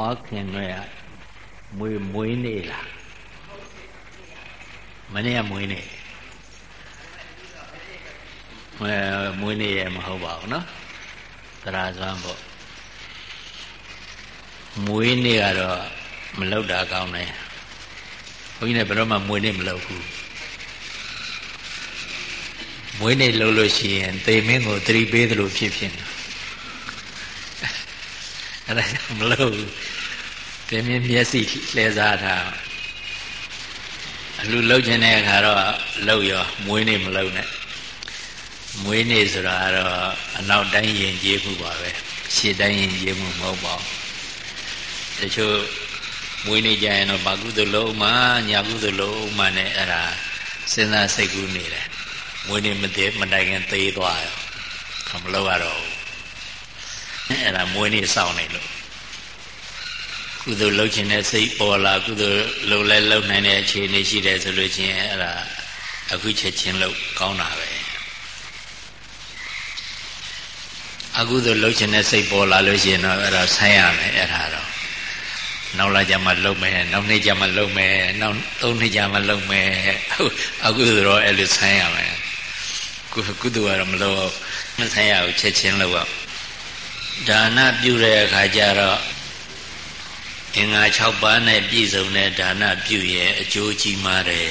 ဖွားခင်တွေကမွေမွေးနေလားမနေ့ကမွေးနေမမွေးနေရမဟုတ်ပါဘူးနော်သရာဇွမ်းပေါ့မွေးနေကတော့မလောက်တာကောင်းတယ်ဘုန်းကြီးလည်းဘယ်တော့မှမွေးနေမလောက်ဘူးမွေးနေလို့လို့ရှိရင်သေမင်းကိုသတိပေးသလိုဖြစ်ဖြစ်နေအဲ့ဒါမလို့သေ မင်းမျက်စိလှည့်စားတာအလူလှုပ်ခြင်းတဲ့အခါတော့လှုပ်ရောမွေးနေမလှုပ်နဲ့မွေးနေဆိုတာကတော့အနောက်တိုင်းယဉ်ကျေးမှုပါပဲရှေ့တိုင်းယဉ်ကျေးမှုမဟုတ်ပါဘူးတချို့မွေးနေကြရင်တော့ဘာကုသလုံးမှညာကုသလုံးမှနဲ့အဲ့ဒါစဉ်းစားစိတ်ကူးနေတယ်မွေးနေမတည်မတိုင်ခင်သေးသွားရောမလုပ်ရတော့ဘူးအဲ့ဒါမွေးနေစောင့်နေလို့ ကုသိုလ်လုပ်ခြင်းနဲ့စိတ်ပေါ်လာကုသိုလ်လုပ်လဲလုပ်နိုင်တဲ့အခြေအနေရှိတယ်ဆိုလို့ချင်းအဲ့ဒါအခုချက်ချင်းလုပ်ကောင်းတာပဲအကုသိုလ်လုပ်ခြင်းနဲ့စိတ်ပေါ်လာလို့ရှိရင်တော့အဲ့ဒါဆိုင်းရမယ်အဲ့ဒါတော့နောက်လာကြမှာလုပ်မယ်နောက်နေ့ကြမှာလုပ်မယ်နောက်သုံးနေ့ကြမှာလုပ်မယ်အခုဆိုတော့အဲ့လိုဆိုင်းရမယ်ကုကုသိုလ်ကတော့မလုပ်မဆိုင်းရဘူးချက်ချင်းလုပ်တော့ဒါနပြုတဲ့အခါကျတော့ အင်္ဂါ6ပါးနဲ့ပြည့်စုံတဲ့ဒါနပြုရဲ့အကျိုးကြီးမားတယ်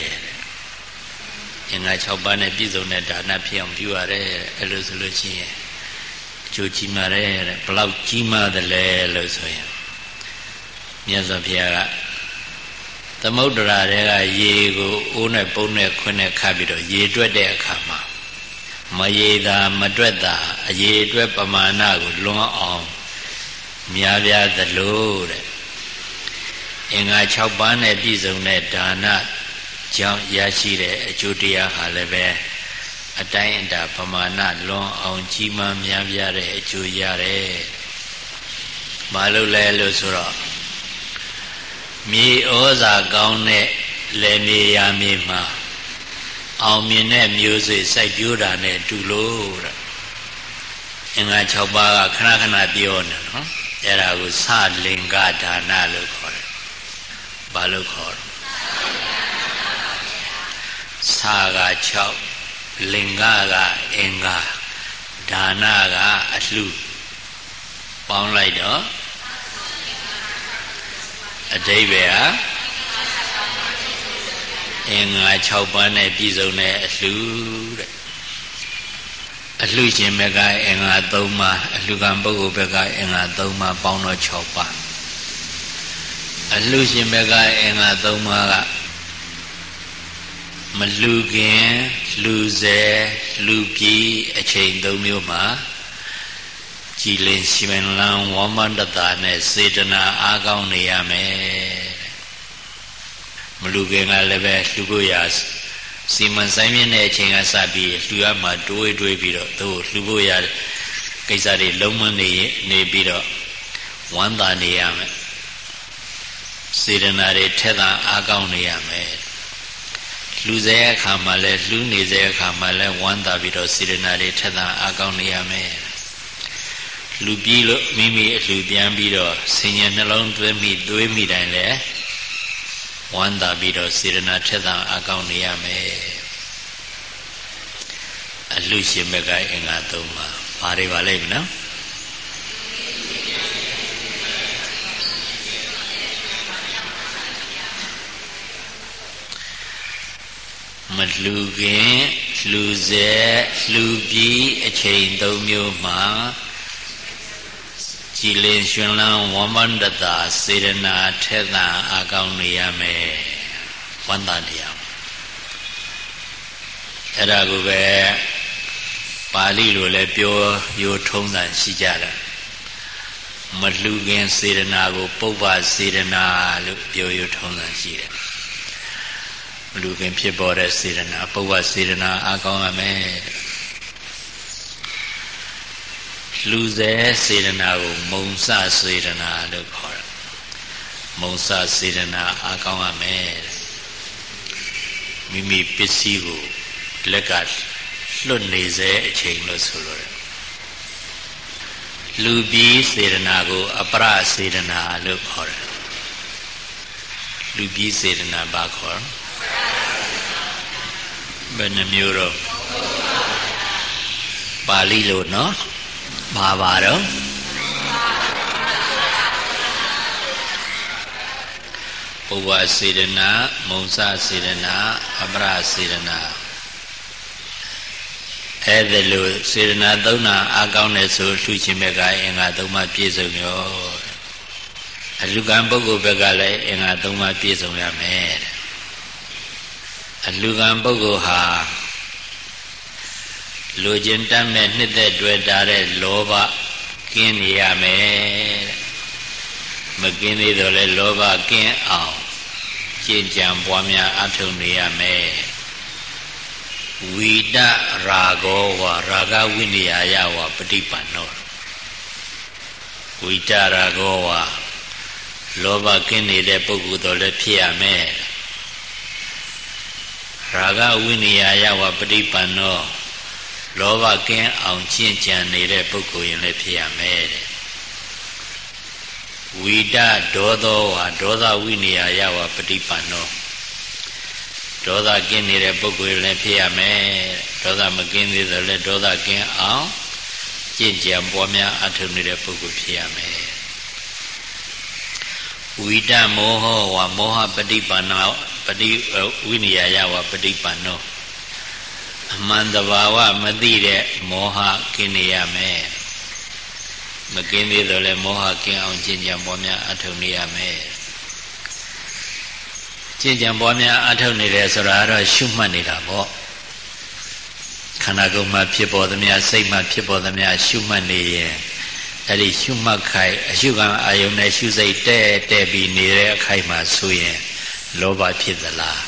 အင်္ဂါ6ပါးနဲ့ပြည့်စုံတဲ့ဒါနဖြစ်အောင်ပြုရတယ်အဲ့လိုဆိုလို့ရှိရင်အကျိုးကြီးမားတယ်တဲ့ဘလောက်ကြီးမားတယ်လဲလို့ဆိုရင်မြတ်စွာဘုရားကသမုဒ္ဒရာတွေကရေကိုအိုးနဲ့ပုံနဲ့ခွင်းနဲ့ခတ်ပြီးတော့ရေတွက်တဲ့အခါမှာမရေတာမတွက်တာအရေတွက်ပမာဏကိုလွန်အောင်များပြားသလိုတဲ့ အင်္ဂါ6ပါးနဲ့ပြည့်စုံတဲ့ဒါနကြောင့်ရရှိတဲ့အကျိုးတရားဟာလည်းပဲအတိုင်းအတာပမာဏလွန်အောင်ကြီးမားများပြားတဲ့အကျိုးရတယ်။မလို့လဲလို့ဆိုတော့မြေဩဇာကောင်းတဲ့လယ်မြေယာမြေမှာအောင်မြင်တဲ့မျိုးစေ့စိုက်ပျိုးတာနဲ့တူလို့တဲ့အင်္ဂါ6ပါးကခဏခဏပြောနေနော်အဲ့ဒါကိုစလင်္ကာဒါနလို့ခေါ်တယ် ဘာလို့ခေါ်လဲစာက6လင်္ကာကအင်္ဂါဒါနကအလှပေါင်းလိုက်တော့အတိဘယ်ဟာအင်္ဂါ6ပါးနဲ့ပြည့်စုံတဲ့အလှတဲ့အလှရှင်ဘက်ကအင်္ဂါ3ပါးအလှကံပုဂ္ဂိုလ်ဘက်ကအင်္ဂါ3ပါးပေါင်းတော့6ပါး အလှရှင်ဘက်ကအင်္ဂါ၃ပါးကမလူခင်လူစေလူပြီးအချိန်၃မျိုးမှာကြည်လင်ရှင်လန်းဝမန္တတာနဲ့စေတနာအားကောင်းနေရမယ်မလူခင်ကလည်းပဲလှူဖို့ရစီမံဆိုင်မြင့်တဲ့အချိန်ကစပြီးလှူရမှာတွေးတွေးပြီးတော့သူ့လှူဖို့ရကိစ္စတွေလုံးမနေနေပြီးတော့ဝမ်းသာနေရမယ် စေတနာတွေထက်သန်အားကောင်းနေရမယ်လှူစေအခါမှာလဲလှူနေစေအခါမှာလဲဝမ်းသာပြီးတော့စေတနာတွေထက်သန်အားကောင်းနေရမယ်လှူပြီးလို့မိမိအလှူပြန်ပြီးတော့ဆင်ញနှလုံးသွင်းမိသွေးမိတိုင်းလဲဝမ်းသာပြီးတော့စေတနာထက်သန်အားကောင်းနေရမယ်အလှရှင်ဘက်ကအင်္ဂါ၃ပါးဘာတွေပါလိမ့်မနော် မလှူခင်လှူစေလှူပြီးအချိန်သုံးမျိုးမှာကြည်လင်ရှင်လန်းဝမန္တတာစေရနာထဲသာအကောင်းနေရမယ်ဝန္တာတရားအဲ့ဒါကိုပဲပါဠိလိုလည်းပြောရိုးထုံးတာရှိကြတယ်မလှူခင်စေရနာကိုပုပ္ပစေရနာလို့ပြောရိုးထုံးတာရှိတယ် လူခင်ဖြစ်ပေါ်တဲ့စေတနာပုဗ္ဗစေတနာအကောင်းရမယ်လူစဲစေတနာကိုမုံစစေတနာလို့ခေါ်တယ်မုံစစေတနာအကောင်းရမယ်မိမိပစ္စည်းကိုလက်ကလွတ်နေစေအချိန်လို့ဆိုလို့လူပြီးစေတနာကို အပရစေတနာလို့ခေါ်တယ်လူပြီးစေတနာဘာခေါ် ဘယ်နှမျိုးတော့ပါဠိလိုနော်ဘာပါတော့ပုဗ္ဗစေတနာမုံစစေတနာအပရစေတနာအဲ့ဒါလို့စေတနာသုံးနာအကောင်းတယ်ဆိုလှူခြင်းဘက်ကအင်္ဂါသုံးပါးပြည့်စုံရောအလူကံပုဂ္ဂိုလ်ဘက်ကလည်းအင်္ဂါသုံးပါးပြည့်စုံရမယ် အလူကံပုဂ္ဂိုလ်ဟာလူချင်းတတ်မဲ့နှစ်သက်တွေ့တာတဲ့လောဘကင်းနေရမယ်မကင်းသေးတော့လဲလောဘကင်းအောင်ကျင့်ကြံပွားများအထုံနေရမယ်ဝိတရာဂောဝရာဂဝိနည်းယဝပฏิပန္နောဝိတရာဂောဝလောဘကင်းနေတဲ့ပုဂ္ဂိုလ်တော်လည်းဖြစ်ရမယ် ရာဂဝိနည်းယဝပฏิပန္နောလောဘကင်းအောင်ကျင့်ကြံနေတဲ့ပုဂ္ဂိုလ်ရင်လည်းဖြစ်ရမယ်တဲ့ဝိတဒေါသောဝါဒေါသဝိနည်းယဝပฏิပန္နောဒေါသကင်းနေတဲ့ပုဂ္ဂိုလ်လည်းဖြစ်ရမယ်ဒေါသမကင်းသေးတယ်လည်းဒေါသကင်းအောင်ကျင့်ကြံပွားများအထုံနေတဲ့ပုဂ္ဂိုလ်ဖြစ်ရမယ်ဝိတမောဟဝမောဟပฏิပန္နော ပฏิဝိနည်းယဝပฏิပန္နောအမှန်တဘာဝမသိတဲ့မောဟကင်းနေရမယ်မကင်းသေးတော့လဲမောဟကင်းအောင်ကျင့်ကြံပွားများအထုံနေရမယ်ကျင့်ကြံပွားများအထုံနေတယ်ဆိုတာကတော့ရှုမှတ်နေတာပေါ့ခန္ဓာကိုယ်မှာဖြစ်ပေါ်သမျှစိတ်မှာဖြစ်ပေါ်သမျှရှုမှတ်နေရင်အဲ့ဒီရှုမှတ်ခိုက်အရှုခံအာယုန်နဲ့ရှုစိတ်တဲ့တဲ့ပြီးနေတဲ့အခိုက်မှာဆိုရင် လောဘဖြစ်သလား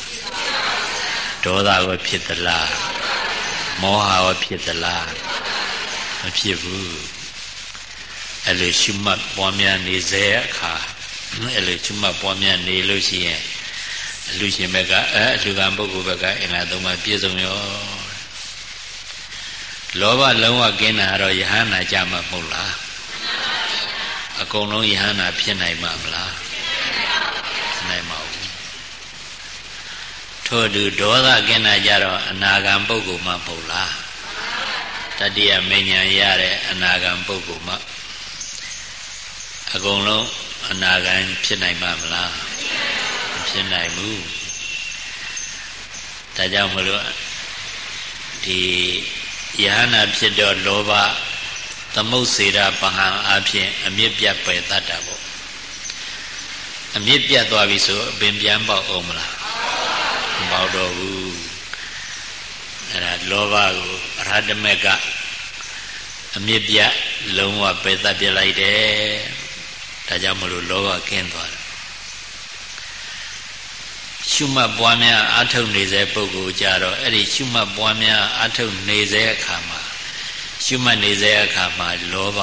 ဒေါသကိုဖြစ်သလားမောဟရောဖြစ်သလားမဖြစ်ဘူးအဲ့လိုရှုမှတ်ပွားများနေစေအခါအဲ့လိုရှုမှတ်ပွားများနေလို့ရှိရင်အလူရှင်ဘက်ကအဲအလူကံပုဂ္ဂိုလ်ဘက်ကအင်္ဂါသုံးပါးပြည့်စုံရောလောဘလုံးဝကင်းတာတော့ယဟန္တာကြမှာမဟုတ်လားအကုန်လုံးယဟန္တာဖြစ်နိုင်မှာမလား ထို့သူဒေါသကင်းတာကြတော့အနာဂံပုဂ္ဂိုလ်မှမဟုတ်လားတတိယမဉ္ဇဉ်ရတဲ့အနာဂံပုဂ္ဂိုလ်မှအကုန်လုံးအနာဂံဖြစ်နိုင်မှာမလားမဖြစ်နိုင်ဘူးဒါကြောင့်မလို့ဒီယဟနာဖြစ်တော့လောဘသမုတ်စေတာပဟံအဖြစ်အမြင့်ပြတ်ပယ်တတ်တာပေါ့အမြင့်ပြတ်သွားပြီဆိုအပင်ပြန်ပေါက်အောင်မလား မပေါက်တော့ဘူးအဲ့ဒါလောဘကိုအရဟတမေကအမြင့်ပြတ်လုံးဝပယ်တတ်ပြလိုက်တယ်ဒါကြောင့်မလို့လောဘကင်းသွားတယ်ရှုမှတ်ပွားများအာထုတ်နေစေပုဂ္ဂိုလ်ကြတော့အဲ့ဒီရှုမှတ်ပွားများအာထုတ်နေစေအခါမှာရှုမှတ်နေစေအခါမှာလောဘ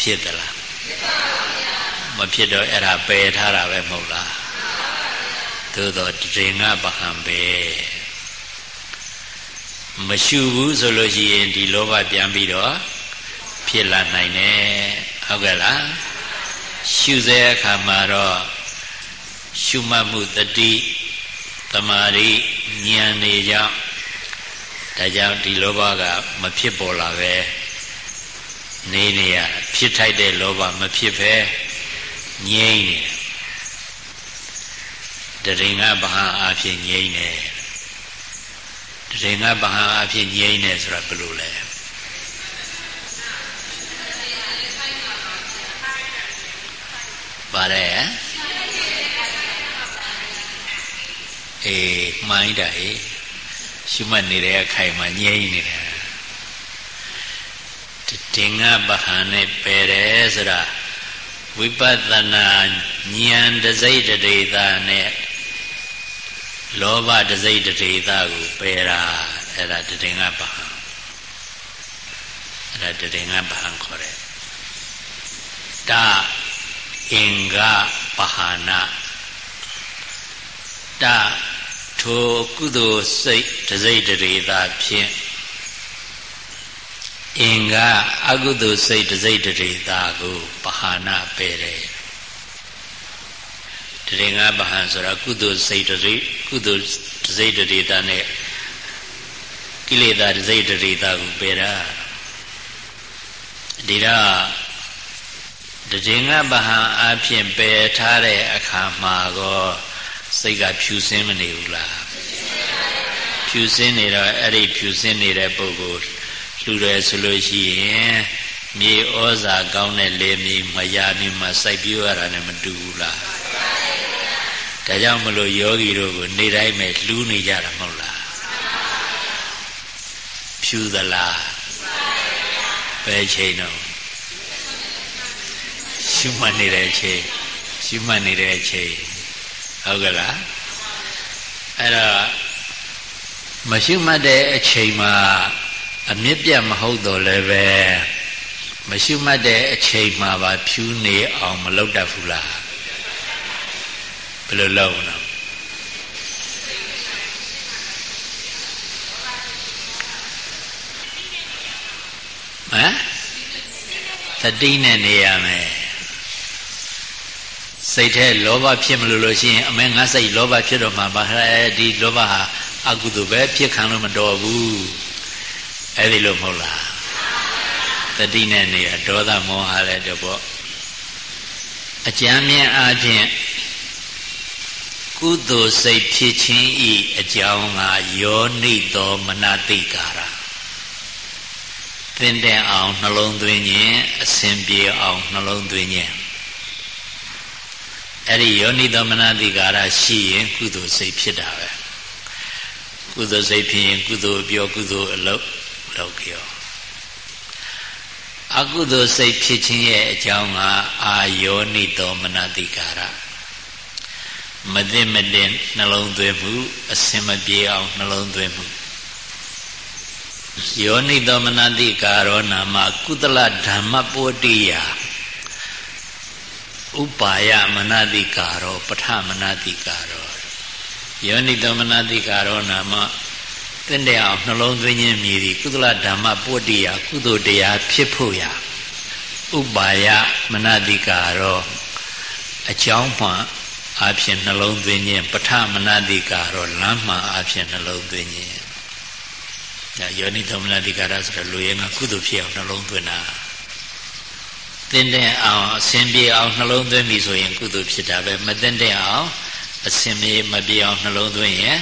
ဖြစ်သလားဖြစ်ပါဗျာမဖြစ်တော့အဲ့ဒါပယ်ထားတာပဲမဟုတ်လား သို့တော့တည်ငါပဟံပဲမရှုဘူးဆိုလို့ရှိရင်ဒီလောဘပြန်ပြီးတော့ဖြစ်လာနိုင်တယ်ဟုတ်ကဲ့လားရှုစေအခါမှာတော့ရှုမှတ်မှုတတိတမာရီဉာဏ်နေကြောင့်ဒါကြောင့်ဒီလောဘကမဖြစ်ပေါ်လာပဲနေနေရဖြစ်ထိုက်တဲ့လောဘမဖြစ်ပဲငြိမ့်နေ တရင်ကဗဟံအဖြစ်ငြိမ့်နေတရင်ကဗဟံအဖြစ်ငြိမ့်နေဆိုတာဘယ်လိုလဲပါတယ်အေးမှိုင်းတာဟေးရှုမှတ်နေတဲ့အခိုင်မှာငြိမ့်နေတယ်တင်ငါပဟန်နဲ့ပယ်တယ်ဆိုတာဝိပဿနာဉာဏ်တစိတ်တရေသာနဲ့ လောဘတစိတ်တရေသာကိုပယ်တာအဲ့ဒါတင်ငါပဟန်အဲ့ဒါတင်ငါပဟန်ခေါ်တယ်တအင်္ဂပဟာနာတထိုကုသိုလ်စိတ်တစိတ်တရေသာဖြင့်အင်္ဂအကုသိုလ်စိတ်တစိတ်တရေသာကိုပဟာနာပယ်တယ် တရေငါပဟံဆိုတာကုသိုလ်စိတ်တရေကုသိုလ်တစိတ်တရေသာနဲ့ကိလေသာတစိတ်တရေသာကိုပယ်တာဒီတော့တရေငါပဟံအဖြစ်ပယ်ထားတဲ့အခါမှာကောစိတ်ကဖြူစင်းမနေဘူးလားဖြူစင်းနေတော့အဲ့ဒီဖြူစင်းနေတဲ့ပုဂ္ဂိုလ်လှူတယ်ဆိုလို့ရှိရင်မြေဩဇာကောင်းတဲ့လေမြေမယာမြေမှာစိုက်ပြရတာနဲ့မတူဘူးလား ဒါကြောင့်မလို့ယောဂီတို့ကိုနေတိုင်းပဲလှူးနေကြတာမဟုတ်လားဖြူသလားဘယ်ချိန်တော့ရှုမှတ်နေတဲ့အချိန်ရှုမှတ်နေတဲ့အချိန်ဟုတ်ကလားအဲ့တော့မရှုမှတ်တဲ့အချိန်မှာအမြင့်ပြတ်မဟုတ်တော့လည်းပဲမရှုမှတ်တဲ့အချိန်မှာပါဖြူးနေအောင်မလုပ်တတ်ဘူးလား ဘယ်လိုလုပ်မလဲဟမ်တတိနဲ့နေရမယ်စိတ်ထဲလောဘဖြစ်မလို့လို့ရှိရင်အမဲငါစိတ်လောဘဖြစ်တော့မှပါဒီလောဘဟာအကုသိုလ်ပဲဖြစ်ခံလို့မတော်ဘူးအဲ့ဒီလိုမဟုတ်လားတတိနဲ့နေရဒေါသမောဟလည်းတပေါ့အကြမ်းမြင့်အားဖြင့် ကုသိုလ်စိတ်ဖြစ်ခြင်းဤအကြောင်းကယောနိသောမနတိကာရသင်တဲ့အောင်နှလုံးသွင်းခြင်းအစဉ်ပြေအောင်နှလုံးသွင်းခြင်းအဲ့ဒီယောနိသောမနတိကာရရှိရင်ကုသိုလ်စိတ်ဖြစ်တာပဲကုသိုလ်စိတ်ဖြစ်ရင်ကုသိုလ်ပြောကုသိုလ်အလုပ်လုပ်ပြောအကုသိုလ်စိတ်ဖြစ်ခြင်းရဲ့အကြောင်းကအာယောနိသောမနတိကာရ မသိမတင်နှလုံးသွင်းမှုအစင်မပြေအောင်နှလုံးသွင်းမှုယောနိသောမနတိကာရောနာမကုသလဓမ္မပောတိယဥပါယမနတိကာရောပထမနတိကာရောယောနိသောမနတိကာရောနာမတင့်တဲ့အောင်နှလုံးသွင်းခြင်းမြည်သည်ကုသလဓမ္မပုတ္တိယကုသိုလ်တရားဖြစ်ဖို့ရာဥပါယမနတိကာရောအကြောင်းမှ အဖြစ်နှလုံးသွင်းခြင်းပထမနတိကာရောလမ်းမှအဖြစ်နှလုံးသွင်းခြင်းဒါယောနိသမနတိကာရဆိုတော့လူရဲကကုသိုလ်ဖြစ်အောင်နှလုံးသွင်းတာတင်းတဲ့အောင်အစဉ်ပြေအောင်နှလုံးသွင်းပြီဆိုရင်ကုသိုလ်ဖြစ်တာပဲမတင်းတဲ့အောင်အစဉ်ပြေမပြေအောင်နှလုံးသွင်းရင်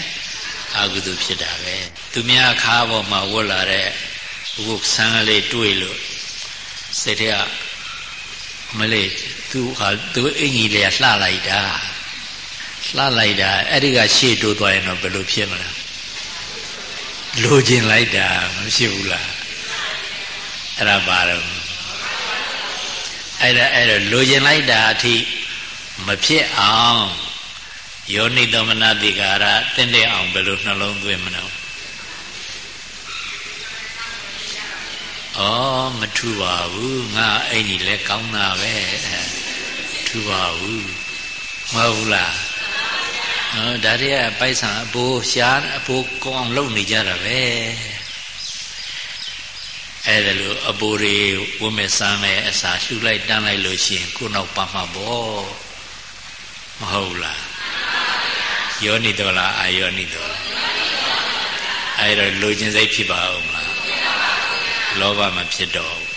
အကုသိုလ်ဖြစ်တာပဲသူများခါပေါ်မှာဝတ်လာတဲ့ဝုတ်ဆန်းကလေးတွေ့လို့စိတ်ထဲကမလေးသူဟာသူအင်ကြီးလေးလှလိုက်တာ လှလိုက်တာအဲ့ဒီကရှေ့တိုးသွားရင်တော့ဘယ်လိုဖြစ်မလဲလိုချင်လိုက်တာမဖြစ်ဘူးလားအဲ့ဒါပါတော့အဲ့ဒါအဲ့ဒါလိုချင်လိုက်တာအထိမဖြစ်အောင်ယောနိသမနတိကာရတင့်တဲ့အောင်ဘယ်လိုနှလုံးသွင်းမလို့ဩမထူပါဘူးငါအဲ့ဒီလဲကောင်းတာပဲထူပါဘူးမဟုတ်ဘူးလား ဟောဒါတွေကပိုက်ဆံအပိုးရှားအပိုးကောင်းအောင်လုပ်နေကြတာပဲအဲ့ဒါလို့အပိုးတွေဝတ်မဲ့စားမဲ့အစာလှူလိုက်တန်းလိုက်လို့ရှိရင်ကိုနောက်ပါမှာပေါ့မဟုတ်လားယောနိတော်လားအာယောနိတော်လားအဲ့တော့လိုချင်စိတ်ဖြစ်ပါအောင်လားလောဘမဖြစ်တော့ဘူး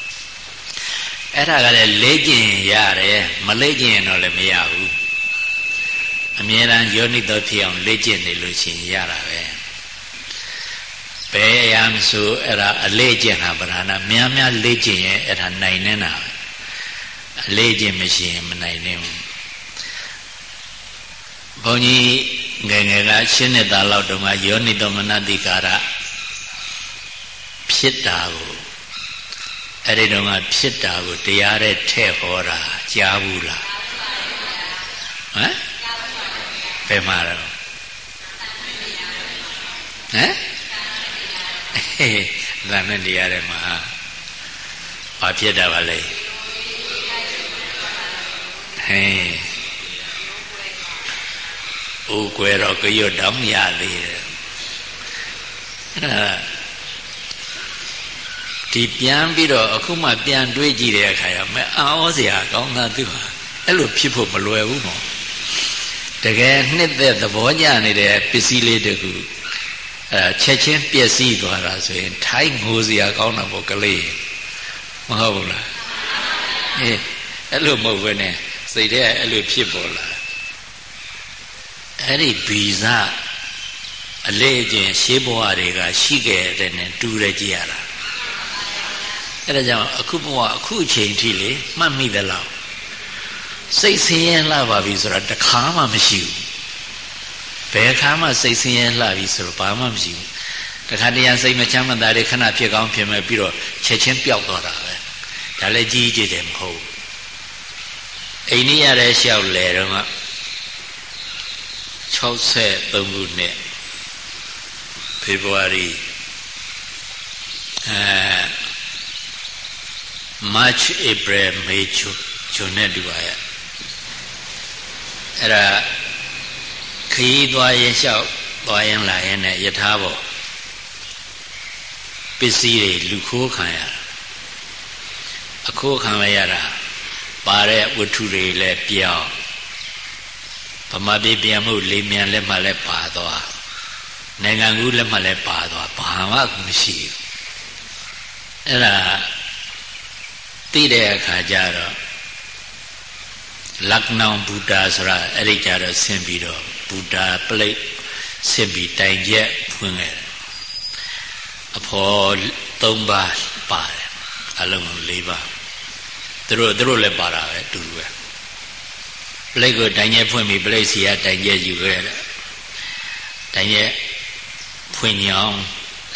အဲ့ဒါကလည်းလေ့ကျင့်ရတယ်မလေ့ကျင့်ရင်တော့လည်းမရဘူး အမြဲတမ်းယောနိတော်ဖြစ်အောင်လေ့ကျင့်နေလို့ရှိရင်ရတာပဲဘယ်အရာမဆိုအဲ့ဒါအလေ့ကျင့်တာဗราဏများများလေ့ကျင့်ရင်အဲ့ဒါနိုင်နေတာအလေ့ကျင့်မရှိရင်မနိုင်နိုင်ဘူးဘုန်းကြီးငယ်ငယ်ကရှင်းနေတာလောက်တုန်းကယောနိတော်မနတိကာရဖြစ်တာကိုအဲ့ဒီတုန်းကဖြစ်တာကိုတရားတဲ့ထဲ့ဟောတာကြားဘူးလားဟမ် ဘယ်မှာတော့ဟမ်လမ်းနဲ့တရားထဲမှာဘာဖြစ်တာပါလဲဟဲ့အိုးကွယ်တော့ကြွတောင်းရသေးတယ်အဲ့ဒါဒီပြန်ပြီးတော့အခုမှပြန်တွေးကြည့်တဲ့အခါကျမအာဩစရာကောင်းတာသူဟာအဲ့လိုဖြစ်ဖို့မလွယ်ဘူးပေါ့ တကယ်နှစ်သက်သဘောညနေတဲ့ပစ္စည်းလေးတခုအဲချက်ချင်းပျက်စီးသွားတာဆိုရင်ထိုင်းငိုစရာကောင်းတာပေါ့ကလေးမဟုတ်ဘူးလားအေးအဲ့လိုမဟုတ်ဘဲနဲ့စိတ်ထဲအဲ့လိုဖြစ်ပေါ်လာအဲ့ဒီဗီဇအလေးအကျင့်ရှေးဘဝတွေကရှိခဲ့တဲ့နဲ့တူရကြည့်ရတာအဲ့ဒါကြောင့်အခုဘဝအခုအချိန်ထိလေမှတ်မိသလား စိတ်ဆင်းရဲလှပါပြီဆိုတာတခါမှမရှိဘူးဘယ်ခါမှစိတ်ဆင်းရဲလှပြီဆိုတော့ဘာမှမရှိဘူးတခါတရံစိတ်မချမ်းမသာတွေခဏဖြစ်ကောင်းဖြစ်မဲ့ပြီးတော့ချက်ချင်းပျောက်သွားတာပဲဒါလည်းကြီးကြီးတယ်မဟုတ်အိန္ဒိယရဲ့လျှောက်လေတော့က63ခုနှစ်ဖေဖော်ဝါရီအဲ March April May June ဂျွန်နဲ့တူပါရဲ့ အဲ့ဒါခရီးသွားရင်လျှောက်သွားရင်လာရင်နဲ့ယထာဘောပစ္စည်းတွေလူခိုးခံရတာအခိုးခံရရတာပါတဲ့ဝတ္ထုတွေလည်းပြောင်းဗမာပြည်ပြန်မှုလေးမြန်လက်မှလည်းပါသွားနိုင်ငံကူးလက်မှလည်းပါသွားဘာမှမရှိဘူးအဲ့ဒါသိတဲ့အခါကျတော့ လက်နောင်ဘူတာဆိုတာအဲ့ဒီကြတော့ဆင်းပြီးတော့ဘူတာပလိတ်ဆင်းပြီးတိုင်ချက်ဖွင့်ခဲ့တယ်အဖော်၃ပါးပါတယ်အလုံး၄ပါးသူတို့သူတို့လည်းပါတာပဲတူတူပဲပလိတ်ကိုတိုင်ချက်ဖွင့်ပြီးပလိတ်စီကတိုင်ချက်ယူခဲ့တယ်တိုင်ချက်ဖွင့်ညောင်း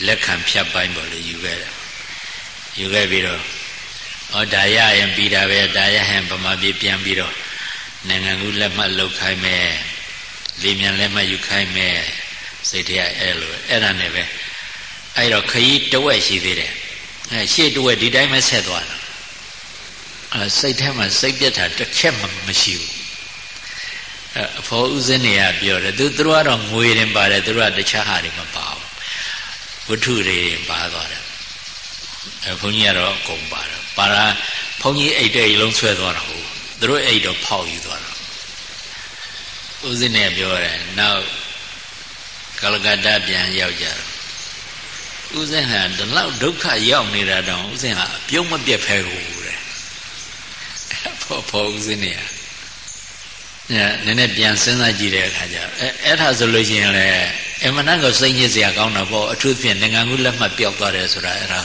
လက်ခံဖြတ်ပိုင်းပေါ်လေယူခဲ့တယ်ယူခဲ့ပြီးတော့ဩဒါရရင်ပြီးတာပဲဒါရဟန်ဗမာပြည်ပြန်ပြီးတော့ နိုင်ငံကူးလက်မှတ်လုပ်ခိုင်းမယ်လေမြန်လက်မှတ်ယူခိုင်းမယ်စိတ်ထဲအဲ့လိုအဲ့ဒါနဲ့ပဲအဲ့တော့ခရီးတဝက်ရှိသေးတယ်အဲရှေ့တဝက်ဒီတိုင်းပဲဆက်သွားတာအဲစိတ်ထဲမှာစိတ်ပြတ်တာတစ်ချက်မှမရှိဘူးအဖော်ဥစဉ်နေရပြောတယ်သူတို့ကတော့ငွေရင်ပါတယ်သူတို့ကတခြားဟာတွေမပါဘူးဝတ္ထုတွေပါသွားတယ်အဲဘုန်းကြီးကတော့အကုန်ပါတယ်ပါတာဘုန်းကြီးအိတ်တဲ့အိတ်လုံးဆွဲသွားတာဟုတ် သူတို့အိတ်တော့ဖောက်ယူသွားတော့ဦးစင်းနဲ့ပြောတယ်နောက်ကလကတ္တပြန်ရောက်ကြတော့ဦးစင်းဟာဒီလောက်ဒုက္ခရောက်နေတာတောင်ဦးစင်းဟာပြုံးမပြတ်ဖဲကိုတဲ့ဖော်ဖော်ဦးစင်းနေရနည်းနည်းပြန်စဉ်းစားကြည့်တဲ့အခါကျအဲအဲ့ဒါဆိုလို့ရှိရင်လေအမနာကိုစိတ်ညစ်စရာကောင်းတာပေါ့အထူးဖြင့်နိုင်ငံကူးလက်မှတ်ပျောက်သွားတယ်ဆိုတာအဲ့ဒါ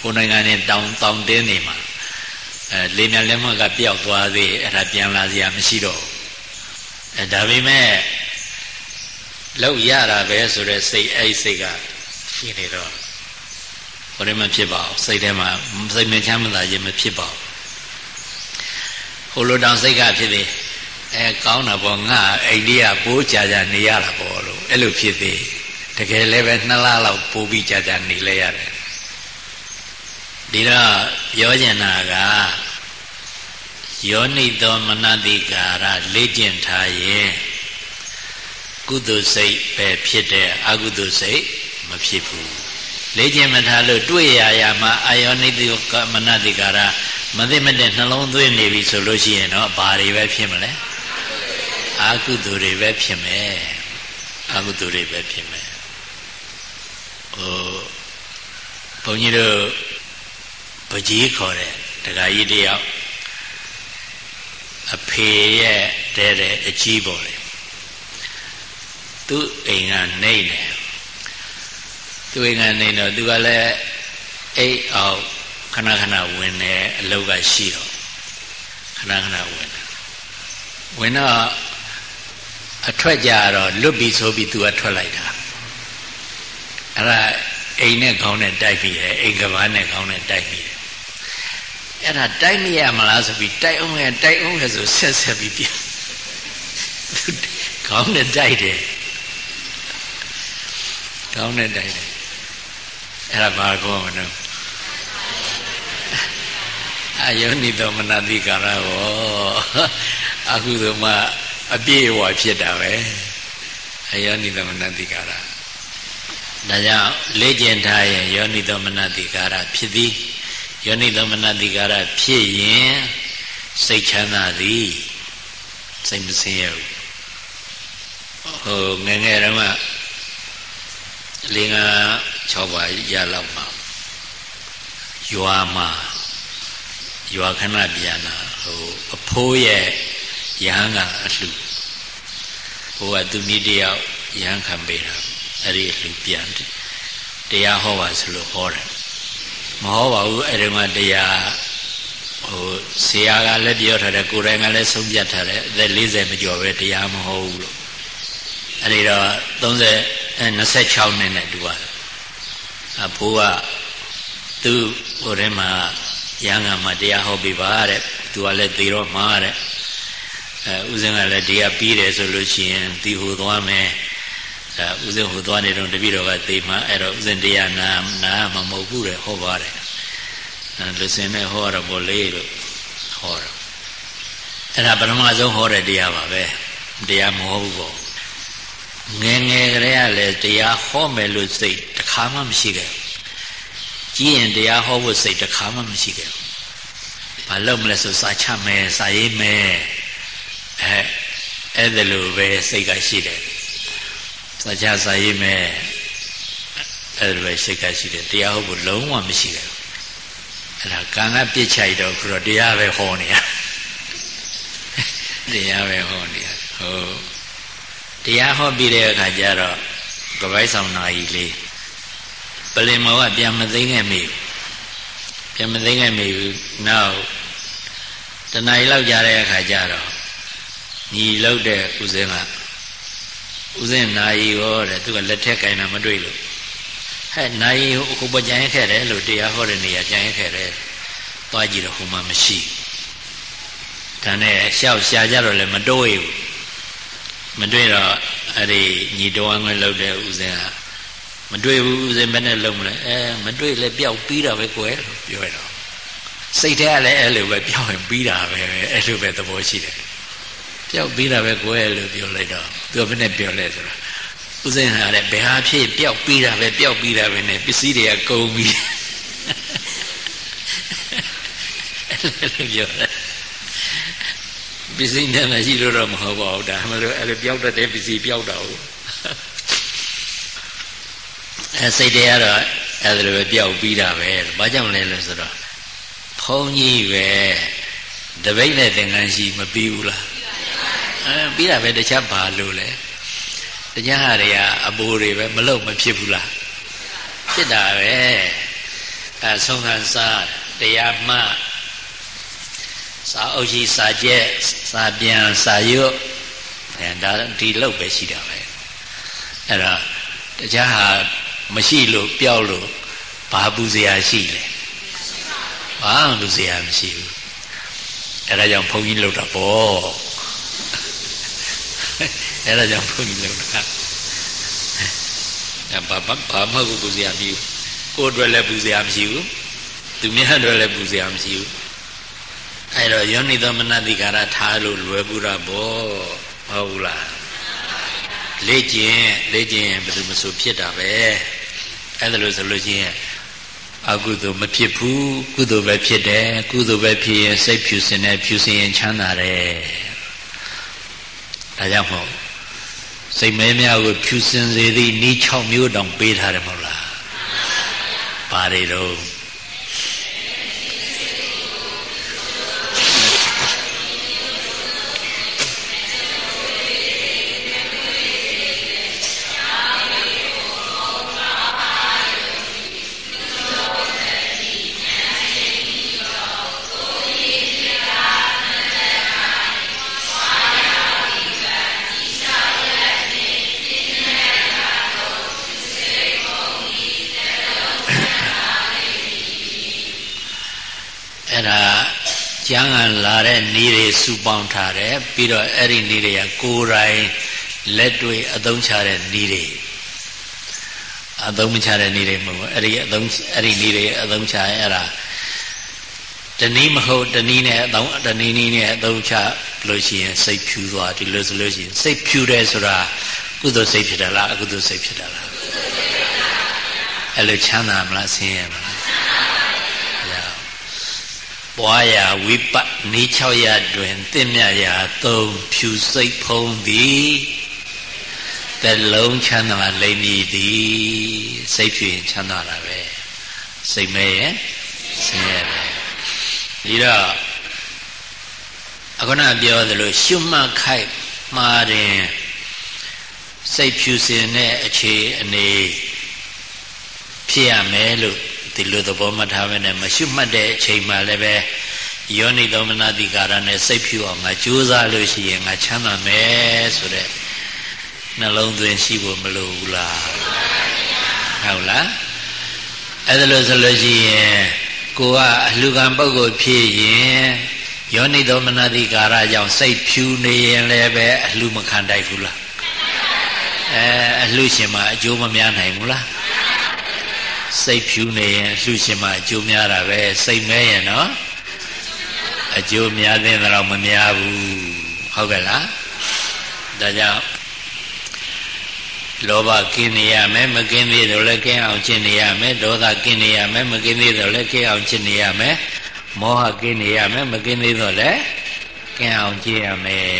ဟိုနိုင်ငံနဲ့တောင်တောင်တင်းနေမှာ အဲလေမြန်လက်မကပျောက်သွားသေးအဲ့ဒါပြန်လာစရာမရှိတော့အဲဒါပေမဲ့လောက်ရတာပဲဆိုတဲ့စိတ်အဲ့စိတ်ကရှိနေတော့ဘာလို့မဖြစ်ပါဘူးစိတ်ထဲမှာစိတ်မချမ်းမသာခြင်းမဖြစ်ပါဘူးဟိုလိုတောင်စိတ်ကဖြစ်သေးအဲကောင်းတာပေါ့ငါအိန္ဒိယပိုးကြကြနေရတာပေါ့လို့အဲ့လိုဖြစ်သေးတကယ်လည်းပဲနှစ်လလောက်ပိုးပြီးကြကြနေလဲရတယ် ဒီတော့ပြောကျင်တာကယောနိသောမနတိကာရလေ့ကျင့်ထားရင်ကုသိုလ်စိတ်ပဲဖြစ်တဲ့အကုသိုလ်စိတ်မဖြစ်ဘူးလေ့ကျင့်မထားလို့တွေ့ရရမှာအာယောနိတိကမနတိကာရမသိမတဲ့နှလုံးသွင်းနေပြီဆိုလို့ရှိရင်တော့ဘာတွေပဲဖြစ်မလဲအာကုသိုလ်တွေပဲဖြစ်မယ်အာကုသိုလ်တွေပဲဖြစ်မယ်ဟိုဘုန်းကြီးတို့ ပကြီးခေါ်တဲ့ဒကာကြီးတယောက်အဖေရဲ့တဲ့တဲ့အကြီးပေါ်လေသူ့အိမ်ကနေနေသူ့အိမ်ကနေတော့သူကလည်းအိတ်အောင်ခဏခဏဝင်နေအလုပ်ကရှိတော့ခဏခဏဝင်တယ်ဝင်တော့အထွက်ကြတော့လွတ်ပြီးဆိုပြီးသူကထွက်လိုက်တာအဲ့ဒါအိမ်နဲ့ခေါင်းနဲ့တိုက်ပြီးတယ်အိမ်ကဘာနဲ့ခေါင်းနဲ့တိုက်ပြီးတယ် အဲ့ဒါတိုက်မရမလားဆိုပြီးတိုက်အောင်ရတိုက်အောင်ရဆိုဆက်ဆက်ပြီးပြန်ခေါင်းနဲ့တိုက်တယ်ခေါင်းနဲ့တိုက်တယ်အဲ့ဒါဘာကောမလို့အယောနိသောမနတိကာရဟောအခုဆိုမှအပြည့်အဝဖြစ်တာပဲအယောနိသောမနတိကာရဒါကြောင့်လေ့ကျင့်ထားရင်ယောနိသောမနတိကာရဖြစ်သည် ယောနိသမနတိကာရဖြစ်ရင်စိတ်ချမ်းသာသည်စိတ်မဆင်းရဲဘူးဟိုငငယ်တော့ကလေးငါ6ပါးရလောက်မှာရွာမှာရွာခဏပြန်လာဟိုအဖိုးရဲ့ရဟန်းကအလှဟိုကသူမိတယောက်ရဟန်းခံပေးတာအဲ့ဒီအလှပြန်တရားဟောပါဆိုလို့ဟောတယ် မဟောပါဘူးအဲ့ဒီမှာတရားဟိုဆရာကလည်းပြောထားတယ်ကိုယ်တိုင်ကလည်းဆုံးဖြတ်ထားတယ်အသက်40မကျော်ပဲတရားမဟောဘူးလို့အဲ့ဒီတော့30 26နှစ်နဲ့တူပါတယ်အဖိုးကသူ့ဟိုထဲမှာရဟန်းကမှတရားဟောပေးပါတဲ့သူကလည်းသေတော့မှာတဲ့အဲဥစဉ်ကလည်းတရားပြီးတယ်ဆိုလို့ရှိရင်ဒီဟိုသွားမယ် အဲဥစဉ်ဟိုသွားနေတော့တပည့်တော်ကသေမှအဲ့တော့ဥစဉ်တရားနာနာမမဟုတ်ဘူးတဲ့ဟောပါတယ်အဲလူစင်နဲ့ဟောတော့ဘောလေးလို့ဟောတော့အဲ့ဒါပထမဆုံးဟောတဲ့တရားပါပဲတရားမဟုတ်ဘူးပေါ့ငယ်ငယ်ကလေးကလည်းတရားဟောမယ်လို့စိတ်တစ်ခါမှမရှိခဲ့ကြီးရင်တရားဟောဖို့စိတ်တစ်ခါမှမရှိခဲ့ဘာလို့မလဲဆိုစာချမယ်စာရေးမယ်အဲအဲ့ဒါလိုပဲစိတ်ကရှိတယ် စာချစာရေးမယ်အဲ့ဒါလိုပဲစိတ်ကရှိတယ်တရားဟောဖို့လုံးဝမရှိခဲ့အဲ့ဒါကံကပြစ်ချိုက်တော့ခုတော့တရားပဲဟောနေရတရားပဲဟောနေရဟုတ်တရားဟောပြီးတဲ့အခါကျတော့ကပိုက်ဆောင်နာကြီးလေးပလင်မောကပြန်မသိခဲ့မိပြန်မသိခဲ့မိဘူးနောက်တဏှာကြီးလောက်ကြတဲ့အခါကျတော့ညီလောက်တဲ့ဥစဉ်က ဥစဉ်နာယီရောတဲ့သူကလက်ထက်ကင်တာမတွေ့လို့ဟဲ့နာယီဟိုပကြံရခဲ့တယ်လို့တရားဟောတဲ့နေရာကြံရခဲ့တယ်သွားကြည့်တော့ဟိုမှာမရှိဒါနဲ့ရှောက်ရှာကြတော့လည်းမတိုးရဘူးမတွေ့တော့အဲ့ဒီညီတော်ငွေလောက်တဲ့ဥစဉ်ကမတွေ့ဘူးဥစဉ်ဘယ်နဲ့လုံးမလဲအဲမတွေ့လဲပျောက်ပြီးတာပဲကွယ်လို့ပြောရတော့စိတ်ထဲကလည်းအဲ့လိုပဲပျောက်ရင်ပြီးတာပဲအဲ့လိုပဲသဘောရှိတယ် ပျောက်ပြီးတာပဲကွယ်လို့ပြောလိုက်တော့သူကဘယ်နဲ့ပြောလဲဆိုတော့ဥစဉ်ဟာလည်းဘယ်ဟာဖြစ်ပျောက်ပြီးတာပဲပျောက်ပြီးတာပဲနဲ့ပစ္စည်းတွေကကုန်ပြီးအဲ့လိုပြောတယ်ပစ္စည်းနဲ့မရှိလို့တော့မဟုတ်ပါဘူးဒါမှမဟုတ်အဲ့လိုပျောက်တတ်တဲ့ပစ္စည်းပျောက်တာဟုတ်အဲစိတ်တွေကတော့အဲ့ဒါလိုပဲပျောက်ပြီးတာပဲဘာကြောင့်လဲလို့ဆိုတော့ဘုန်းကြီးပဲတပိတ်နဲ့သင်္ကန်းရှိမပြီးဘူးလား အဲပြီးတာပဲတခြားဘာလို့လဲတခြားဟာတွေကအပိုးတွေပဲမလုံမဖြစ်ဘူးလားဖြစ်တာပဲအဲဆုံးခံစားတရားမှစာအုပ်ကြီးစာကျက်စာပြန်စာရွတ်အဲဒါဒီလောက်ပဲရှိတာပဲအဲ့တော့တရားဟာမရှိလို့ပျောက်လို့ဘာပူစရာရှိလဲဘာမှပူစရာမရှိဘူးအဲ့ဒါကြောင့်ဘုန်းကြီးလှုပ်တာပေါ့ အဲ့ဒါကြောင့်ဘုန်းကြီးလှုပ်တာအဲဘာဘာမှပူစရာမရှိဘူးကိုယ်အတွက်လည်းပူစရာမရှိဘူးသူများအတွက်လည်းပူစရာမရှိဘူးအဲ့တော့ယောနိသောမနတိကာရထားလို့လွယ်ဘူးတာပေါ့ဟုတ်ဘူးလားလေ့ကျင့်လေ့ကျင့်ဘယ်သူမဆိုဖြစ်တာပဲအဲ့ဒါလို့ဆိုလို့ရှိရင်အကုသိုလ်မဖြစ်ဘူးကုသိုလ်ပဲဖြစ်တယ်ကုသိုလ်ပဲဖြစ်ရင်စိတ်ဖြူစင်တယ်ဖြူစင်ရင်ချမ်းသာတယ် ဒါကြောင့်မို့စိတ်မဲများကိုဖြူစင်စေသည့်ဤ6မျိုးတောင်ပေးထားတယ်မဟုတ်လားပါတွေတော့ ကျမ်းဂန်လာတဲ့ဤတွေစုပေါင်းထားတယ်ပြီးတော့အဲ့ဒီဤတွေကကိုယ်တိုင်လက်တွေ့အသုံးချတဲ့ဤတွေအသုံးမချတဲ့ဤတွေမဟုတ်ဘူးအဲ့ဒီအသုံးအဲ့ဒီဤတွေအသုံးချရင်အဲ့ဒါတနည်းမဟုတ်တနည်းနဲ့အသုံးတနည်းနည်းနဲ့အသုံးချလို့ရှိရင်စိတ်ဖြူသွားဒီလိုဆိုလို့ရှိရင်စိတ်ဖြူတယ်ဆိုတာကုသိုလ်စိတ်ဖြစ်တယ်လားအကုသိုလ်စိတ်ဖြစ်တယ်လားအဲ့လိုချမ်းသာမလားဆင်းရဲမလား ပွားရာဝိပနီး6ရတွင်တင့်မြရာသုံးဖြူစိတ်ဖုံးသည်တလုံးချမ်းသာလိမ့်မည်သည်စိတ်ဖြူရင်ချမ်းသာတာပဲစိတ်မဲရဲ့ဆင်းရဲတယ်ဒီတော့အခုနပြောသလိုရှုမှတ်ခိုက်မှားတယ်စိတ်ဖြူစင်တဲ့အခြေအနေဖြစ်ရမယ်လို့ ဒီလိုသဘောမှတ်ထားပဲနဲ့မရှုမှတ်တဲ့အချိန်မှလည်းပဲယောနိသောမနတိကာရနဲ့စိတ်ဖြူအောင်ငါကြိုးစားလို့ရှိရင်ငါချမ်းသာမယ်ဆိုတဲ့နှလုံးသွင်းရှိဖို့မလိုဘူးလားဟုတ်လားအဲ့ဒါလို့ဆိုလို့ရှိရင်ကိုကအလှကံပုဂ္ဂိုလ်ဖြစ်ရင်ယောနိသောမနတိကာရကြောင့်စိတ်ဖြူနေရင်လည်းပဲအလှမခံတိုက်ဘူးလားအဲအလှရှင်မှာအကျိုးမများနိုင်ဘူးလား စိတ်ဖြူနေရင်လှူရှင်မှာအကျိုးများတာပဲစိတ်မဲရင်နော်အကျိုးများတဲ့တော့မများဘူးဟုတ်ကဲ့လားဒါကြောင့်လောဘကင်းနေရမယ်မကင်းသေးတော့လည်းကင်းအောင်ကျင့်နေရမယ်ဒေါသကင်းနေရမယ်မကင်းသေးတော့လည်းကင်းအောင်ကျင့်နေရမယ်မောဟကင်းနေရမယ်မကင်းသေးတော့လည်းကင်းအောင်ကျင့်ရမယ်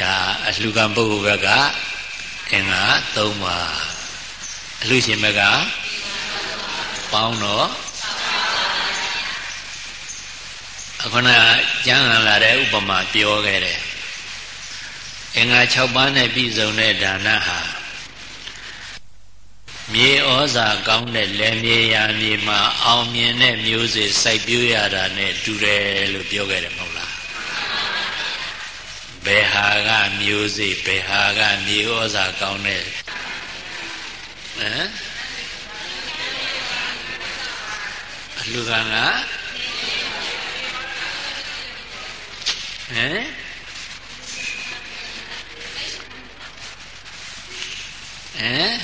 ဒါအလှကံပုဂ္ဂိုလ်ဘက်ကအင်္ဂါ၃ပါးအလှရှင်ဘက်က ပေါင်းတော့အခုနကျမ်းလာတဲ့ဥပမာပြောခဲ့တယ်အင်္ဂါ6ပါးနဲ့ပြည့်စုံတဲ့ဒါနဟာမြေဩဇာကောင်းတဲ့လက်မြေယာမြေမှာအောင်မြင်တဲ့မျိုးစေ့စိုက်ပျိုးရတာနဲ့တူတယ်လို့ပြောခဲ့တယ်မဟုတ်လားဘယ်ဟာကမျိုးစေ့ဘယ်ဟာကမြေဩဇာကောင်းတဲ့ဟမ် အလူကံကဟမ်ဟမ်